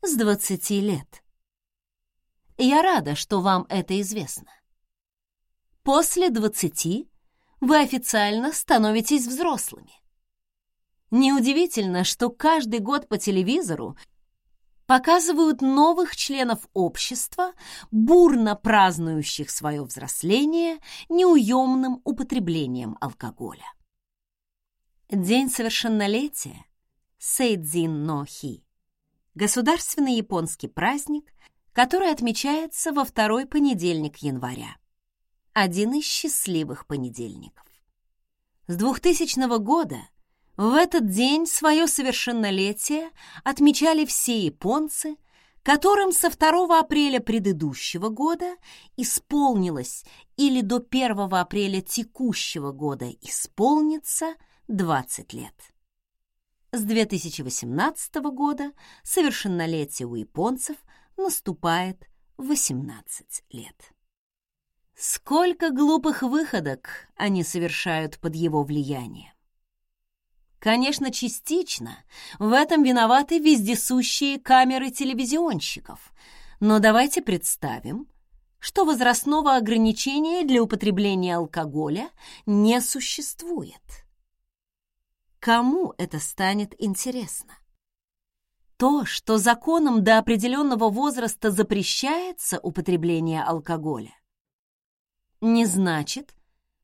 С 20 лет. Я рада, что вам это известно. После 20 вы официально становитесь взрослыми. Неудивительно, что каждый год по телевизору показывают новых членов общества, бурно празднующих свое взросление неуемным употреблением алкоголя. День совершеннолетия Сейдзин но Хи – государственный японский праздник, который отмечается во второй понедельник января. Один из счастливых понедельников. С 2000 года в этот день свое совершеннолетие отмечали все японцы, которым со 2 апреля предыдущего года исполнилось или до 1 апреля текущего года исполнится 20 лет. С 2018 года совершеннолетие у японцев наступает 18 лет. Сколько глупых выходок они совершают под его влиянием. Конечно, частично в этом виноваты вездесущие камеры телевизионщиков, но давайте представим, что возрастного ограничения для употребления алкоголя не существует. Кому это станет интересно? То, что законом до определенного возраста запрещается употребление алкоголя, не значит,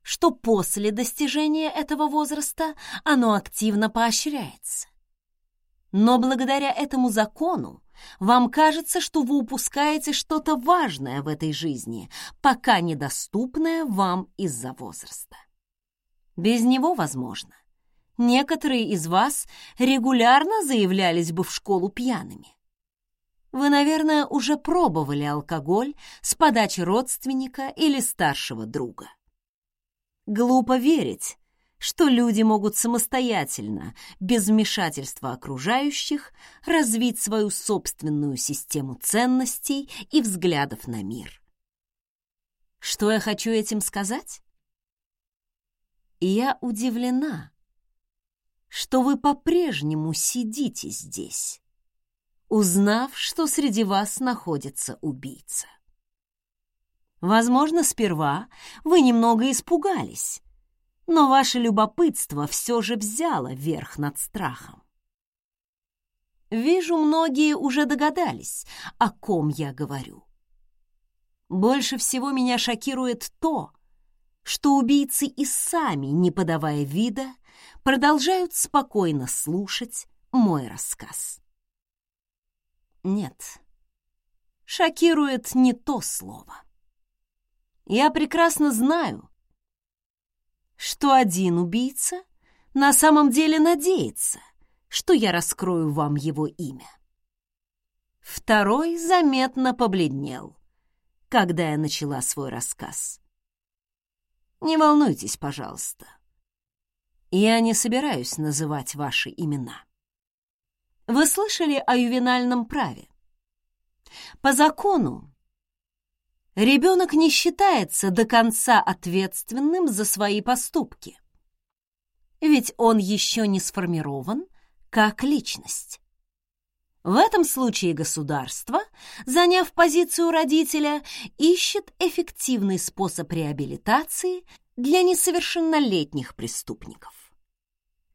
что после достижения этого возраста оно активно поощряется. Но благодаря этому закону вам кажется, что вы упускаете что-то важное в этой жизни, пока недоступное вам из-за возраста. Без него, возможно, некоторые из вас регулярно заявлялись бы в школу пьяными. Вы, наверное, уже пробовали алкоголь с подачи родственника или старшего друга. Глупо верить, что люди могут самостоятельно, без вмешательства окружающих, развить свою собственную систему ценностей и взглядов на мир. Что я хочу этим сказать? Я удивлена, что вы по-прежнему сидите здесь, узнав, что среди вас находится убийца. Возможно, сперва вы немного испугались, но ваше любопытство все же взяло верх над страхом. Вижу, многие уже догадались, о ком я говорю. Больше всего меня шокирует то, что убийцы и сами, не подавая вида, продолжают спокойно слушать мой рассказ. Нет, шокирует не то слово. Я прекрасно знаю, что один убийца на самом деле надеется, что я раскрою вам его имя. Второй заметно побледнел, когда я начала свой рассказ. Не волнуйтесь, пожалуйста. Я не собираюсь называть ваши имена. Вы слышали о ювенальном праве? По закону ребенок не считается до конца ответственным за свои поступки. Ведь он еще не сформирован как личность. В этом случае государство, заняв позицию родителя, ищет эффективный способ реабилитации для несовершеннолетних преступников.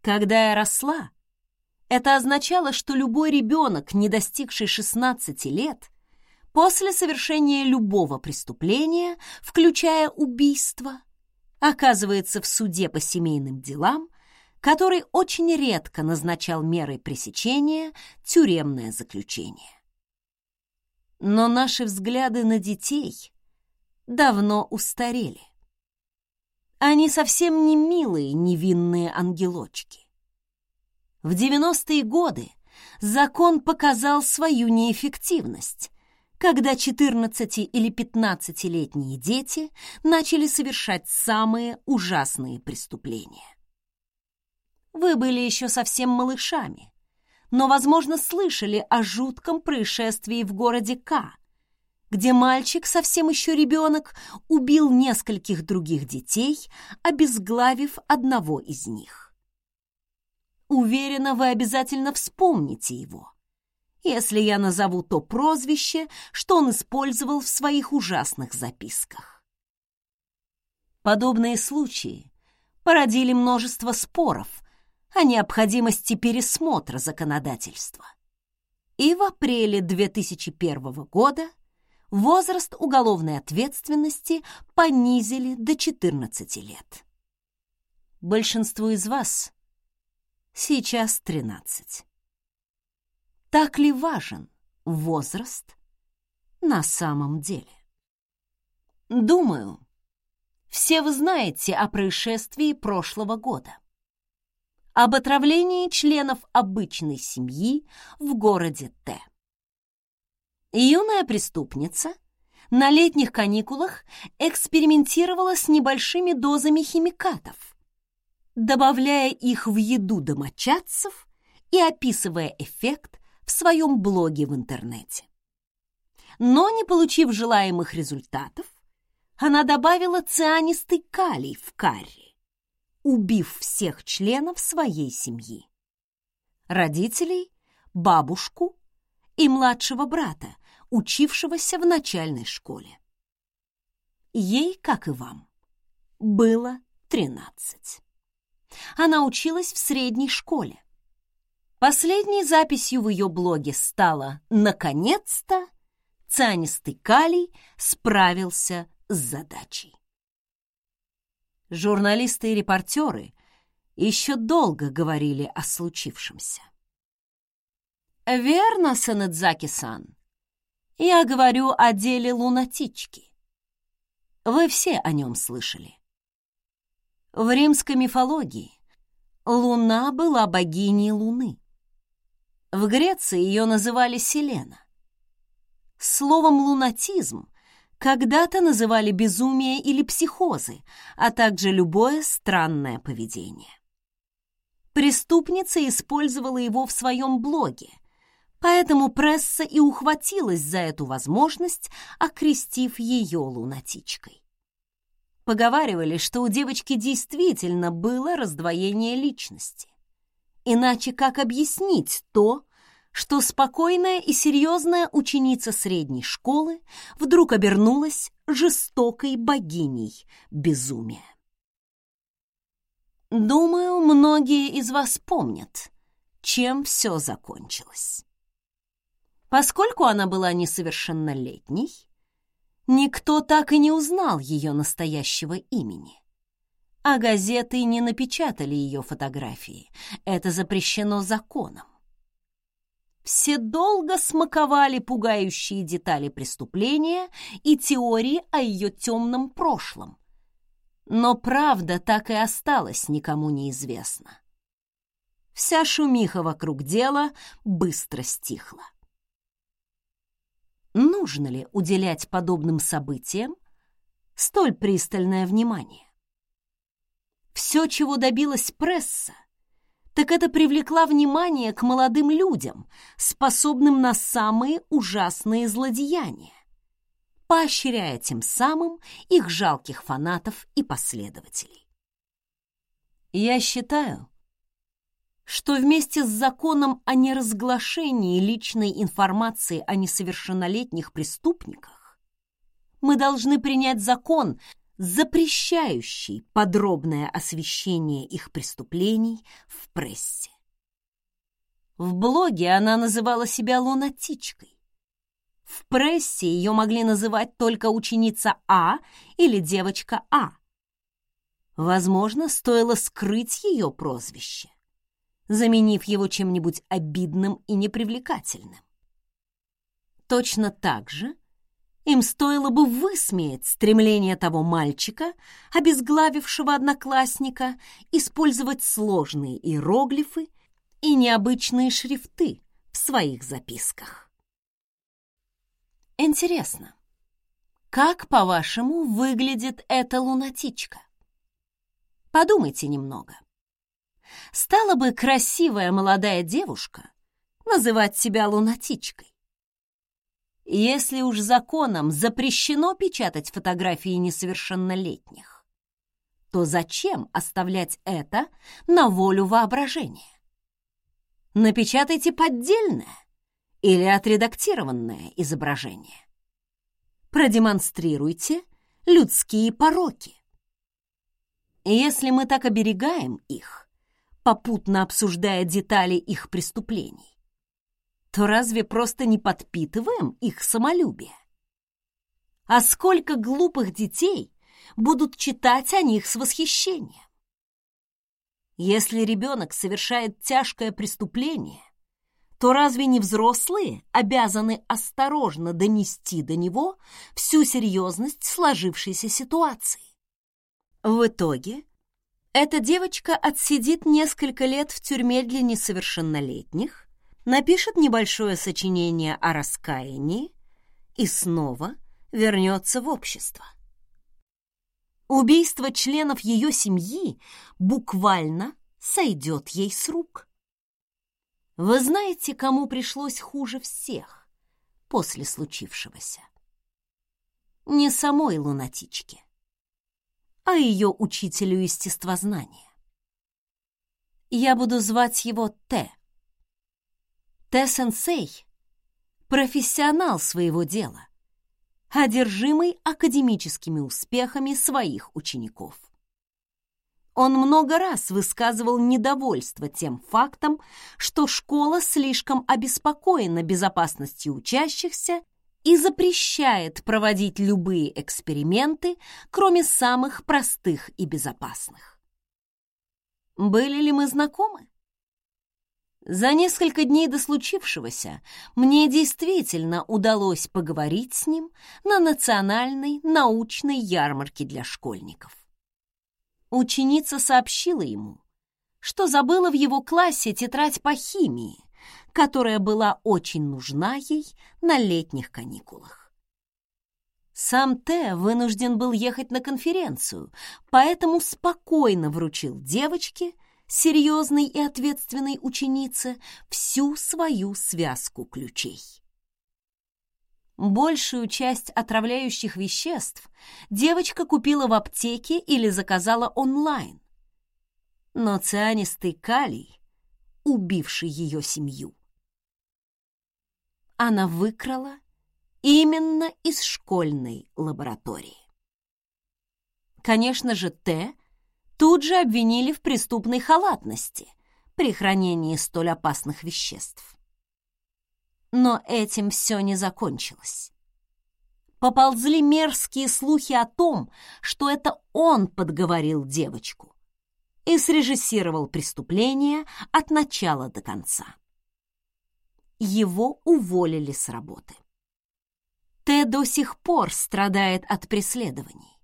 Когда я росла, это означало, что любой ребенок, не достигший 16 лет, после совершения любого преступления, включая убийство, оказывается в суде по семейным делам, который очень редко назначал мерой пресечения тюремное заключение. Но наши взгляды на детей давно устарели. Они совсем не милые невинные ангелочки. В 90-е годы закон показал свою неэффективность, когда 14 или 15-летние дети начали совершать самые ужасные преступления. Вы были еще совсем малышами, но, возможно, слышали о жутком происшествии в городе К, где мальчик, совсем еще ребенок, убил нескольких других детей, обезглавив одного из них. Уверена, вы обязательно вспомните его, если я назову то прозвище, что он использовал в своих ужасных записках. Подобные случаи породили множество споров о необходимости пересмотра законодательства. И в апреле 2001 года возраст уголовной ответственности понизили до 14 лет. Большинству из вас сейчас 13. Так ли важен возраст на самом деле? Думаю, все вы знаете о происшествии прошлого года. Об отравлении членов обычной семьи в городе Т. Юная преступница на летних каникулах экспериментировала с небольшими дозами химикатов, добавляя их в еду домочадцев и описывая эффект в своем блоге в интернете. Но, не получив желаемых результатов, она добавила цианистый калий в карри, убив всех членов своей семьи. Родителей, бабушку и младшего брата, учившегося в начальной школе. Ей, как и вам, было 13. Она училась в средней школе. Последней записью в ее блоге стало «Наконец-то цианистый калий справился с задачей». Журналисты и репортеры еще долго говорили о случившемся. «Верно, Санэдзаки-сан. Я говорю о деле лунатички. Вы все о нем слышали. В римской мифологии Луна была богиней Луны. В Греции ее называли Селена. Словом «лунатизм» когда-то называли безумие или психозы, а также любое странное поведение. Преступница использовала его в своем блоге, Поэтому пресса и ухватилась за эту возможность, окрестив ее лунатичкой. Поговаривали, что у девочки действительно было раздвоение личности. Иначе как объяснить то, что спокойная и серьезная ученица средней школы вдруг обернулась жестокой богиней безумия? Думаю, многие из вас помнят, чем все закончилось. Поскольку она была несовершеннолетней, никто так и не узнал ее настоящего имени. А газеты не напечатали ее фотографии. Это запрещено законом. Все долго смаковали пугающие детали преступления и теории о ее темном прошлом. Но правда так и осталась никому неизвестна. Вся шумиха вокруг дела быстро стихла нужно ли уделять подобным событиям столь пристальное внимание. Все, чего добилась пресса, так это привлекла внимание к молодым людям, способным на самые ужасные злодеяния, поощряя тем самым их жалких фанатов и последователей. Я считаю, что вместе с законом о неразглашении личной информации о несовершеннолетних преступниках мы должны принять закон, запрещающий подробное освещение их преступлений в прессе. В блоге она называла себя лунатичкой. В прессе ее могли называть только ученица А или девочка А. Возможно, стоило скрыть ее прозвище заменив его чем-нибудь обидным и непривлекательным. Точно так же им стоило бы высмеять стремление того мальчика, обезглавившего одноклассника, использовать сложные иероглифы и необычные шрифты в своих записках. Интересно, как, по-вашему, выглядит эта лунатичка? Подумайте немного. Стала бы красивая молодая девушка называть себя лунатичкой? Если уж законом запрещено печатать фотографии несовершеннолетних, то зачем оставлять это на волю воображения? Напечатайте поддельное или отредактированное изображение. Продемонстрируйте людские пороки. Если мы так оберегаем их, попутно обсуждая детали их преступлений, то разве просто не подпитываем их самолюбие? А сколько глупых детей будут читать о них с восхищением? Если ребенок совершает тяжкое преступление, то разве не взрослые обязаны осторожно донести до него всю серьезность сложившейся ситуации? В итоге эта девочка отсидит несколько лет в тюрьме для несовершеннолетних, напишет небольшое сочинение о раскаянии и снова вернется в общество. Убийство членов ее семьи буквально сойдет ей с рук. Вы знаете, кому пришлось хуже всех после случившегося? Не самой лунатичке, а ее учителю естествознания. Я буду звать его Т. Т-сенсей — профессионал своего дела, одержимый академическими успехами своих учеников. Он много раз высказывал недовольство тем фактом, что школа слишком обеспокоена безопасностью учащихся и запрещает проводить любые эксперименты, кроме самых простых и безопасных. Были ли мы знакомы? За несколько дней до случившегося мне действительно удалось поговорить с ним на национальной научной ярмарке для школьников. Ученица сообщила ему, что забыла в его классе тетрадь по химии, которая была очень нужна ей на летних каникулах. Сам Т вынужден был ехать на конференцию, поэтому спокойно вручил девочке – серьезной и ответственной ученице всю свою связку ключей. Большую часть отравляющих веществ девочка купила в аптеке или заказала онлайн. Но цианистый калий, убивший ее семью, она выкрала именно из школьной лаборатории. Конечно же, Т тут же обвинили в преступной халатности при хранении столь опасных веществ. Но этим все не закончилось. Поползли мерзкие слухи о том, что это он подговорил девочку и срежиссировал преступление от начала до конца. Его уволили с работы. Т до сих пор страдает от преследований.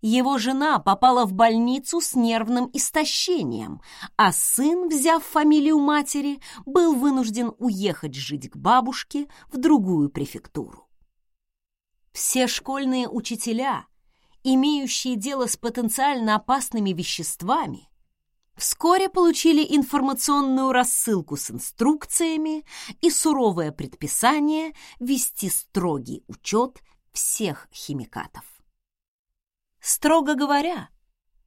Его жена попала в больницу с нервным истощением, а сын, взяв фамилию матери, был вынужден уехать жить к бабушке в другую префектуру. Все школьные учителя, имеющие дело с потенциально опасными веществами, вскоре получили информационную рассылку с инструкциями и суровое предписание вести строгий учет всех химикатов. Строго говоря,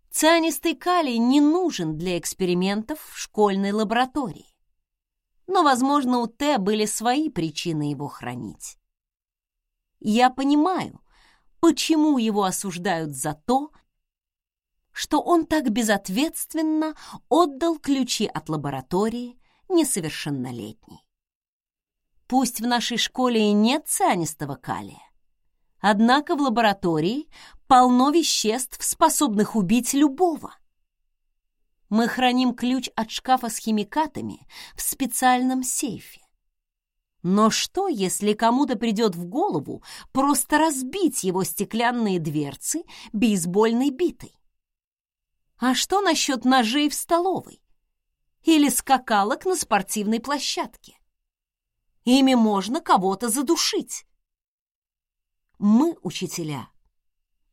цианистый калий не нужен для экспериментов в школьной лаборатории. Но, возможно, у Т были свои причины его хранить. Я понимаю, почему его осуждают за то, что он так безответственно отдал ключи от лаборатории несовершеннолетней. Пусть в нашей школе и нет цианистого калия, Однако в лаборатории полно веществ, способных убить любого. Мы храним ключ от шкафа с химикатами в специальном сейфе. Но что, если кому-то придет в голову просто разбить его стеклянные дверцы бейсбольной битой? А что насчет ножей в столовой? Или скакалок на спортивной площадке? Ими можно кого-то задушить. Мы, учителя,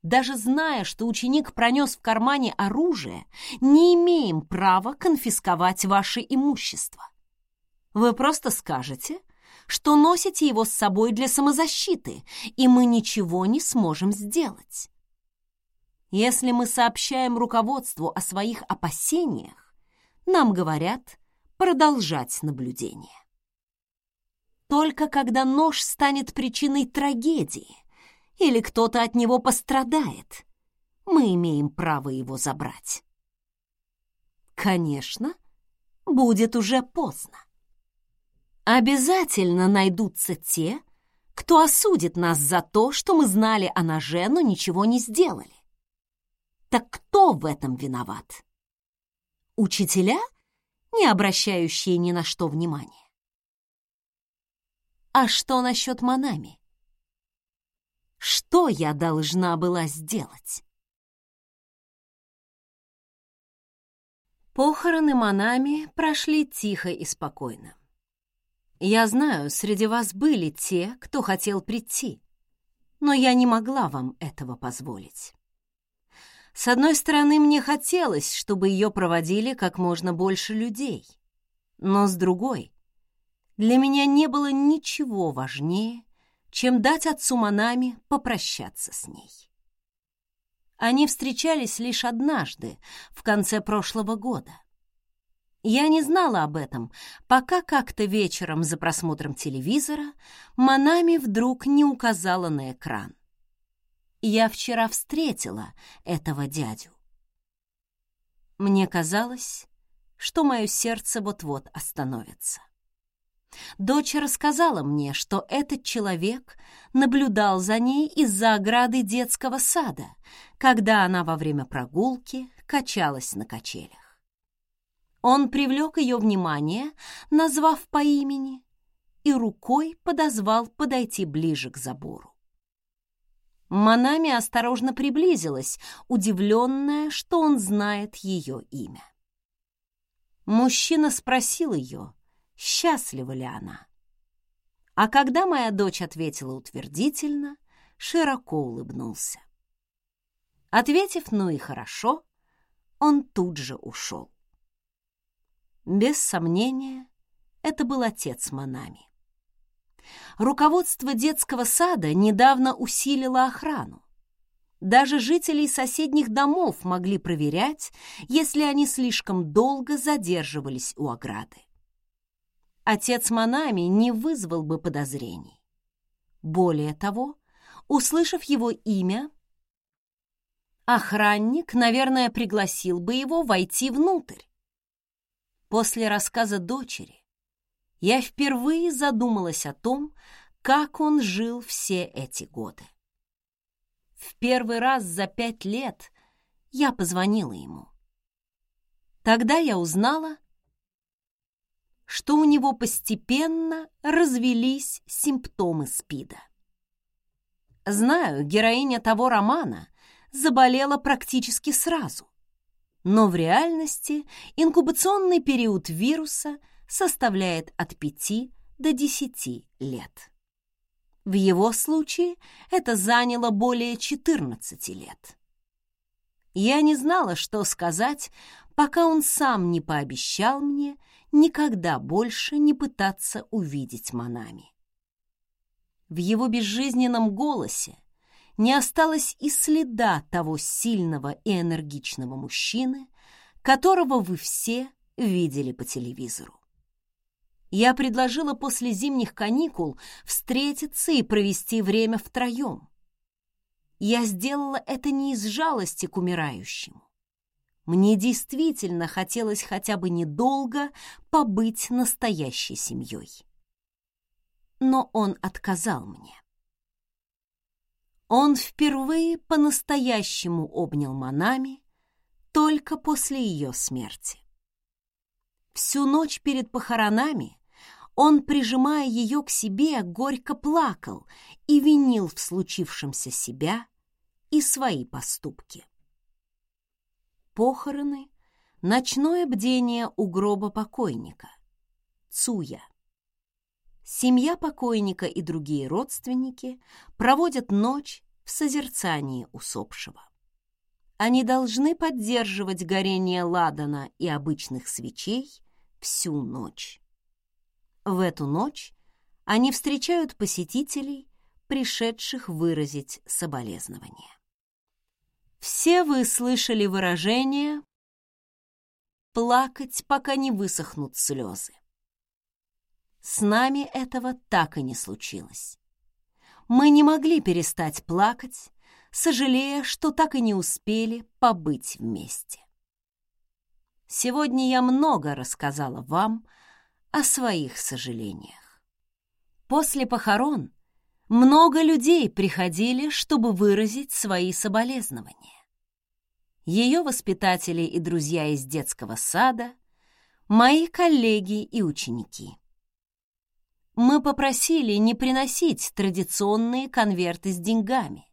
даже зная, что ученик пронес в кармане оружие, не имеем права конфисковать ваше имущество. Вы просто скажете, что носите его с собой для самозащиты, и мы ничего не сможем сделать. Если мы сообщаем руководству о своих опасениях, нам говорят продолжать наблюдение. Только когда нож станет причиной трагедии или кто-то от него пострадает, мы имеем право его забрать. Конечно, будет уже поздно. Обязательно найдутся те, кто осудит нас за то, что мы знали о ноже, но ничего не сделали. Так кто в этом виноват? Учителя, не обращающие ни на что внимания? А что насчет Манами? Что я должна была сделать? Похороны Манами прошли тихо и спокойно. Я знаю, среди вас были те, кто хотел прийти, но я не могла вам этого позволить. С одной стороны, мне хотелось, чтобы ее проводили как можно больше людей, но с другой, для меня не было ничего важнее, чем дать отцу Манами попрощаться с ней. Они встречались лишь однажды, в конце прошлого года — я не знала об этом, пока как-то вечером за просмотром телевизора Манами вдруг не указала на экран. Я вчера встретила этого дядю. Мне казалось, что мое сердце вот-вот остановится. Дочь рассказала мне, что этот человек наблюдал за ней из-за ограды детского сада, когда она во время прогулки качалась на качелях. Он привлек ее внимание, назвав по имени, и рукой подозвал подойти ближе к забору. Манами осторожно приблизилась, удивленная, что он знает ее имя. Мужчина спросил ее, счастлива ли она. А когда моя дочь ответила утвердительно, широко улыбнулся. Ответив «ну и хорошо», он тут же ушел. Без сомнения, это был отец Манами. Руководство детского сада недавно усилило охрану. Даже жителей соседних домов могли проверять, если они слишком долго задерживались у ограды. Отец Манами не вызвал бы подозрений. Более того, услышав его имя, охранник, наверное, пригласил бы его войти внутрь. После рассказа дочери я впервые задумалась о том, как он жил все эти годы. В первый раз за пять лет я позвонила ему. Тогда я узнала, что у него постепенно развелись симптомы СПИДа. Знаю, героиня того романа заболела практически сразу. Но в реальности инкубационный период вируса составляет от 5 до 10 лет. В его случае это заняло более 14 лет. Я не знала, что сказать, пока он сам не пообещал мне никогда больше не пытаться увидеть Манами. В его безжизненном голосе не осталось и следа того сильного и энергичного мужчины, которого вы все видели по телевизору. Я предложила после зимних каникул встретиться и провести время втроем. Я сделала это не из жалости к умирающему. Мне действительно хотелось хотя бы недолго побыть настоящей семьей. Но он отказал мне. Он впервые по-настоящему обнял Манами только после ее смерти. Всю ночь перед похоронами Он, прижимая ее к себе, горько плакал и винил в случившемся себя и свои поступки. Похороны, ночное бдение у гроба покойника, Цуя. Семья покойника и другие родственники проводят ночь в созерцании усопшего. Они должны поддерживать горение ладана и обычных свечей всю ночь. В эту ночь они встречают посетителей, пришедших выразить соболезнования. Все вы слышали выражение «плакать, пока не высохнут слезы». С нами этого так и не случилось. Мы не могли перестать плакать, сожалея, что так и не успели побыть вместе. Сегодня я много рассказала вам о своих сожалениях. После похорон много людей приходили, чтобы выразить свои соболезнования. Ее воспитатели и друзья из детского сада, мои коллеги и ученики мы попросили не приносить традиционные конверты с деньгами.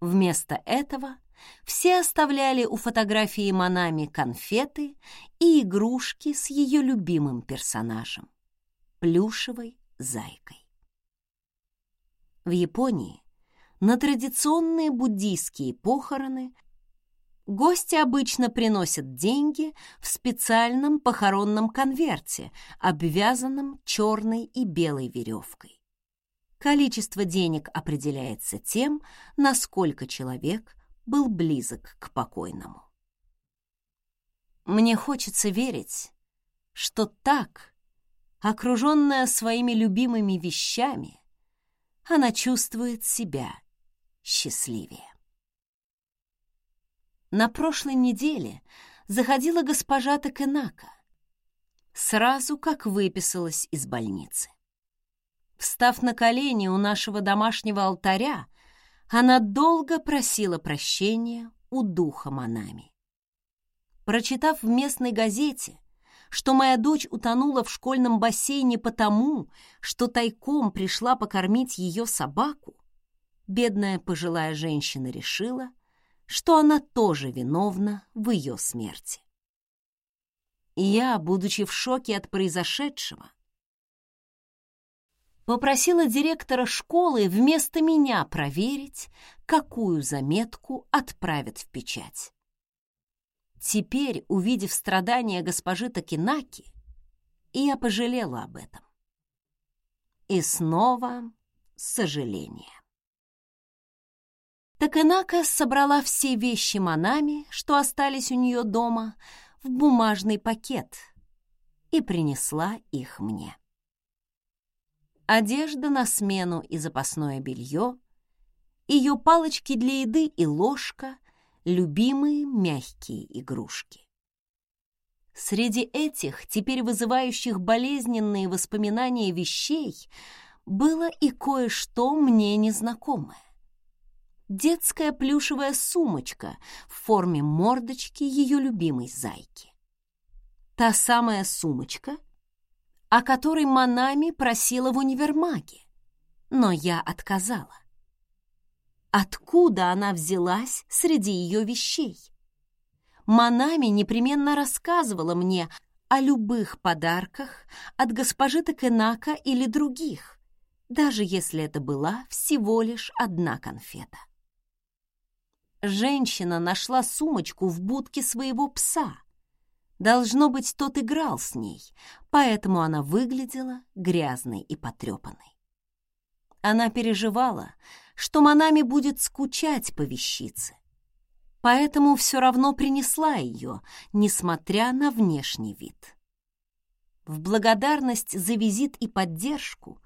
Вместо этого все оставляли у фотографии Манами конфеты и игрушки с ее любимым персонажем — плюшевой зайкой. В Японии на традиционные буддийские похороны Гости обычно приносят деньги в специальном похоронном конверте, обвязанном черной и белой веревкой. Количество денег определяется тем, насколько человек был близок к покойному. Мне хочется верить, что так, окруженная своими любимыми вещами, она чувствует себя счастливее. На прошлой неделе заходила госпожа Такенака, сразу как выписалась из больницы. Встав на колени у нашего домашнего алтаря, она долго просила прощения у духа Манами. Прочитав в местной газете, что моя дочь утонула в школьном бассейне потому, что тайком пришла покормить ее собаку, бедная пожилая женщина решила — что она тоже виновна в ее смерти. Я, будучи в шоке от произошедшего, попросила директора школы вместо меня проверить, какую заметку отправят в печать. Теперь, увидев страдания госпожи Такинаки, я пожалела об этом. И снова сожаление. Таканака собрала все вещи Манами, что остались у нее дома, в бумажный пакет и принесла их мне. Одежда на смену и запасное белье, ее палочки для еды и ложка, любимые мягкие игрушки. Среди этих, теперь вызывающих болезненные воспоминания вещей, было и кое-что мне незнакомое детская плюшевая сумочка в форме мордочки ее любимой зайки. Та самая сумочка, о которой Манами просила в универмаге, но я отказала. Откуда она взялась среди ее вещей? Манами непременно рассказывала мне о любых подарках от госпожи Такенака или других, даже если это была всего лишь одна конфета. Женщина нашла сумочку в будке своего пса. Должно быть, тот играл с ней, поэтому она выглядела грязной и потрепанной. Она переживала, что Манами будет скучать по вещице, поэтому все равно принесла ее, несмотря на внешний вид. В благодарность за визит и поддержку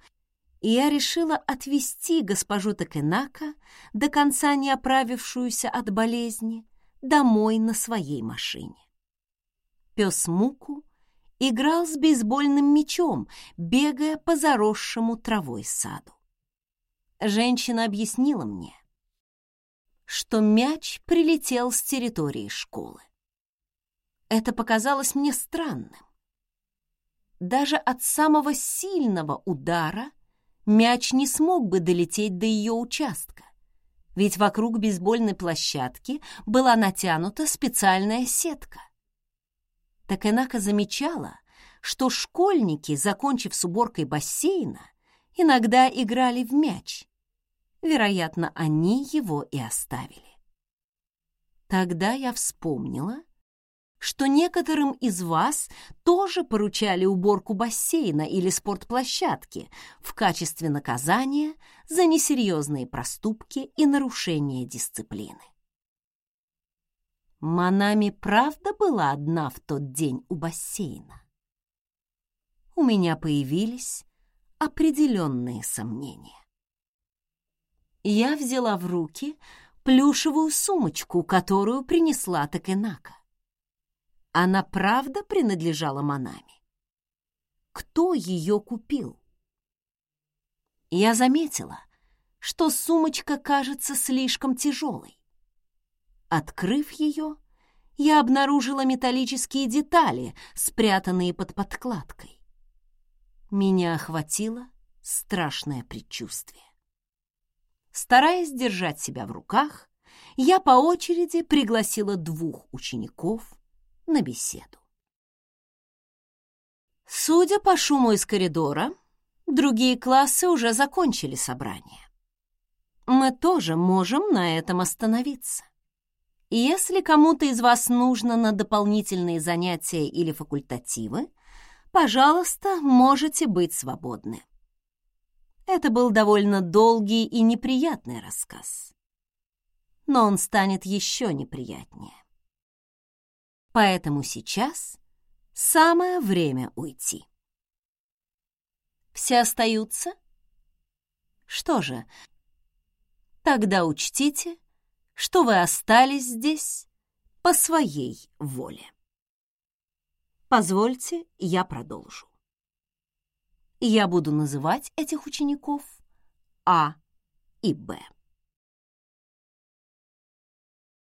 я решила отвезти госпожу Такенака, до конца не оправившуюся от болезни, домой на своей машине. Пес Муку играл с бейсбольным мячом, бегая по заросшему травой саду. Женщина объяснила мне, что мяч прилетел с территории школы. Это показалось мне странным. даже от самого сильного удара мяч не смог бы долететь до ее участка, ведь вокруг бейсбольной площадки была натянута специальная сетка. Такенака замечала, что школьники, закончив с уборкой бассейна, иногда играли в мяч. Вероятно, они его и оставили. Тогда я вспомнила, что некоторым из вас тоже поручали уборку бассейна или спортплощадки в качестве наказания за несерьезные проступки и нарушение дисциплины. Манами правда была одна в тот день у бассейна? У меня появились определенные сомнения. Я взяла в руки плюшевую сумочку, которую принесла Такенака. Она правда принадлежала Манами? Кто ее купил? Я заметила, что сумочка кажется слишком тяжелой. Открыв ее, я обнаружила металлические детали, спрятанные под подкладкой. Меня охватило страшное предчувствие. Стараясь держать себя в руках, я по очереди пригласила двух учеников на беседу. Судя по шуму из коридора, другие классы уже закончили собрание. Мы тоже можем на этом остановиться. Если кому-то из вас нужно на дополнительные занятия или факультативы, пожалуйста, можете быть свободны. Это был довольно долгий и неприятный рассказ. Но он станет еще неприятнее. Поэтому сейчас самое время уйти. Все остаются? Что же, тогда учтите, что вы остались здесь по своей воле. Позвольте, я продолжу. Я буду называть этих учеников А и Б.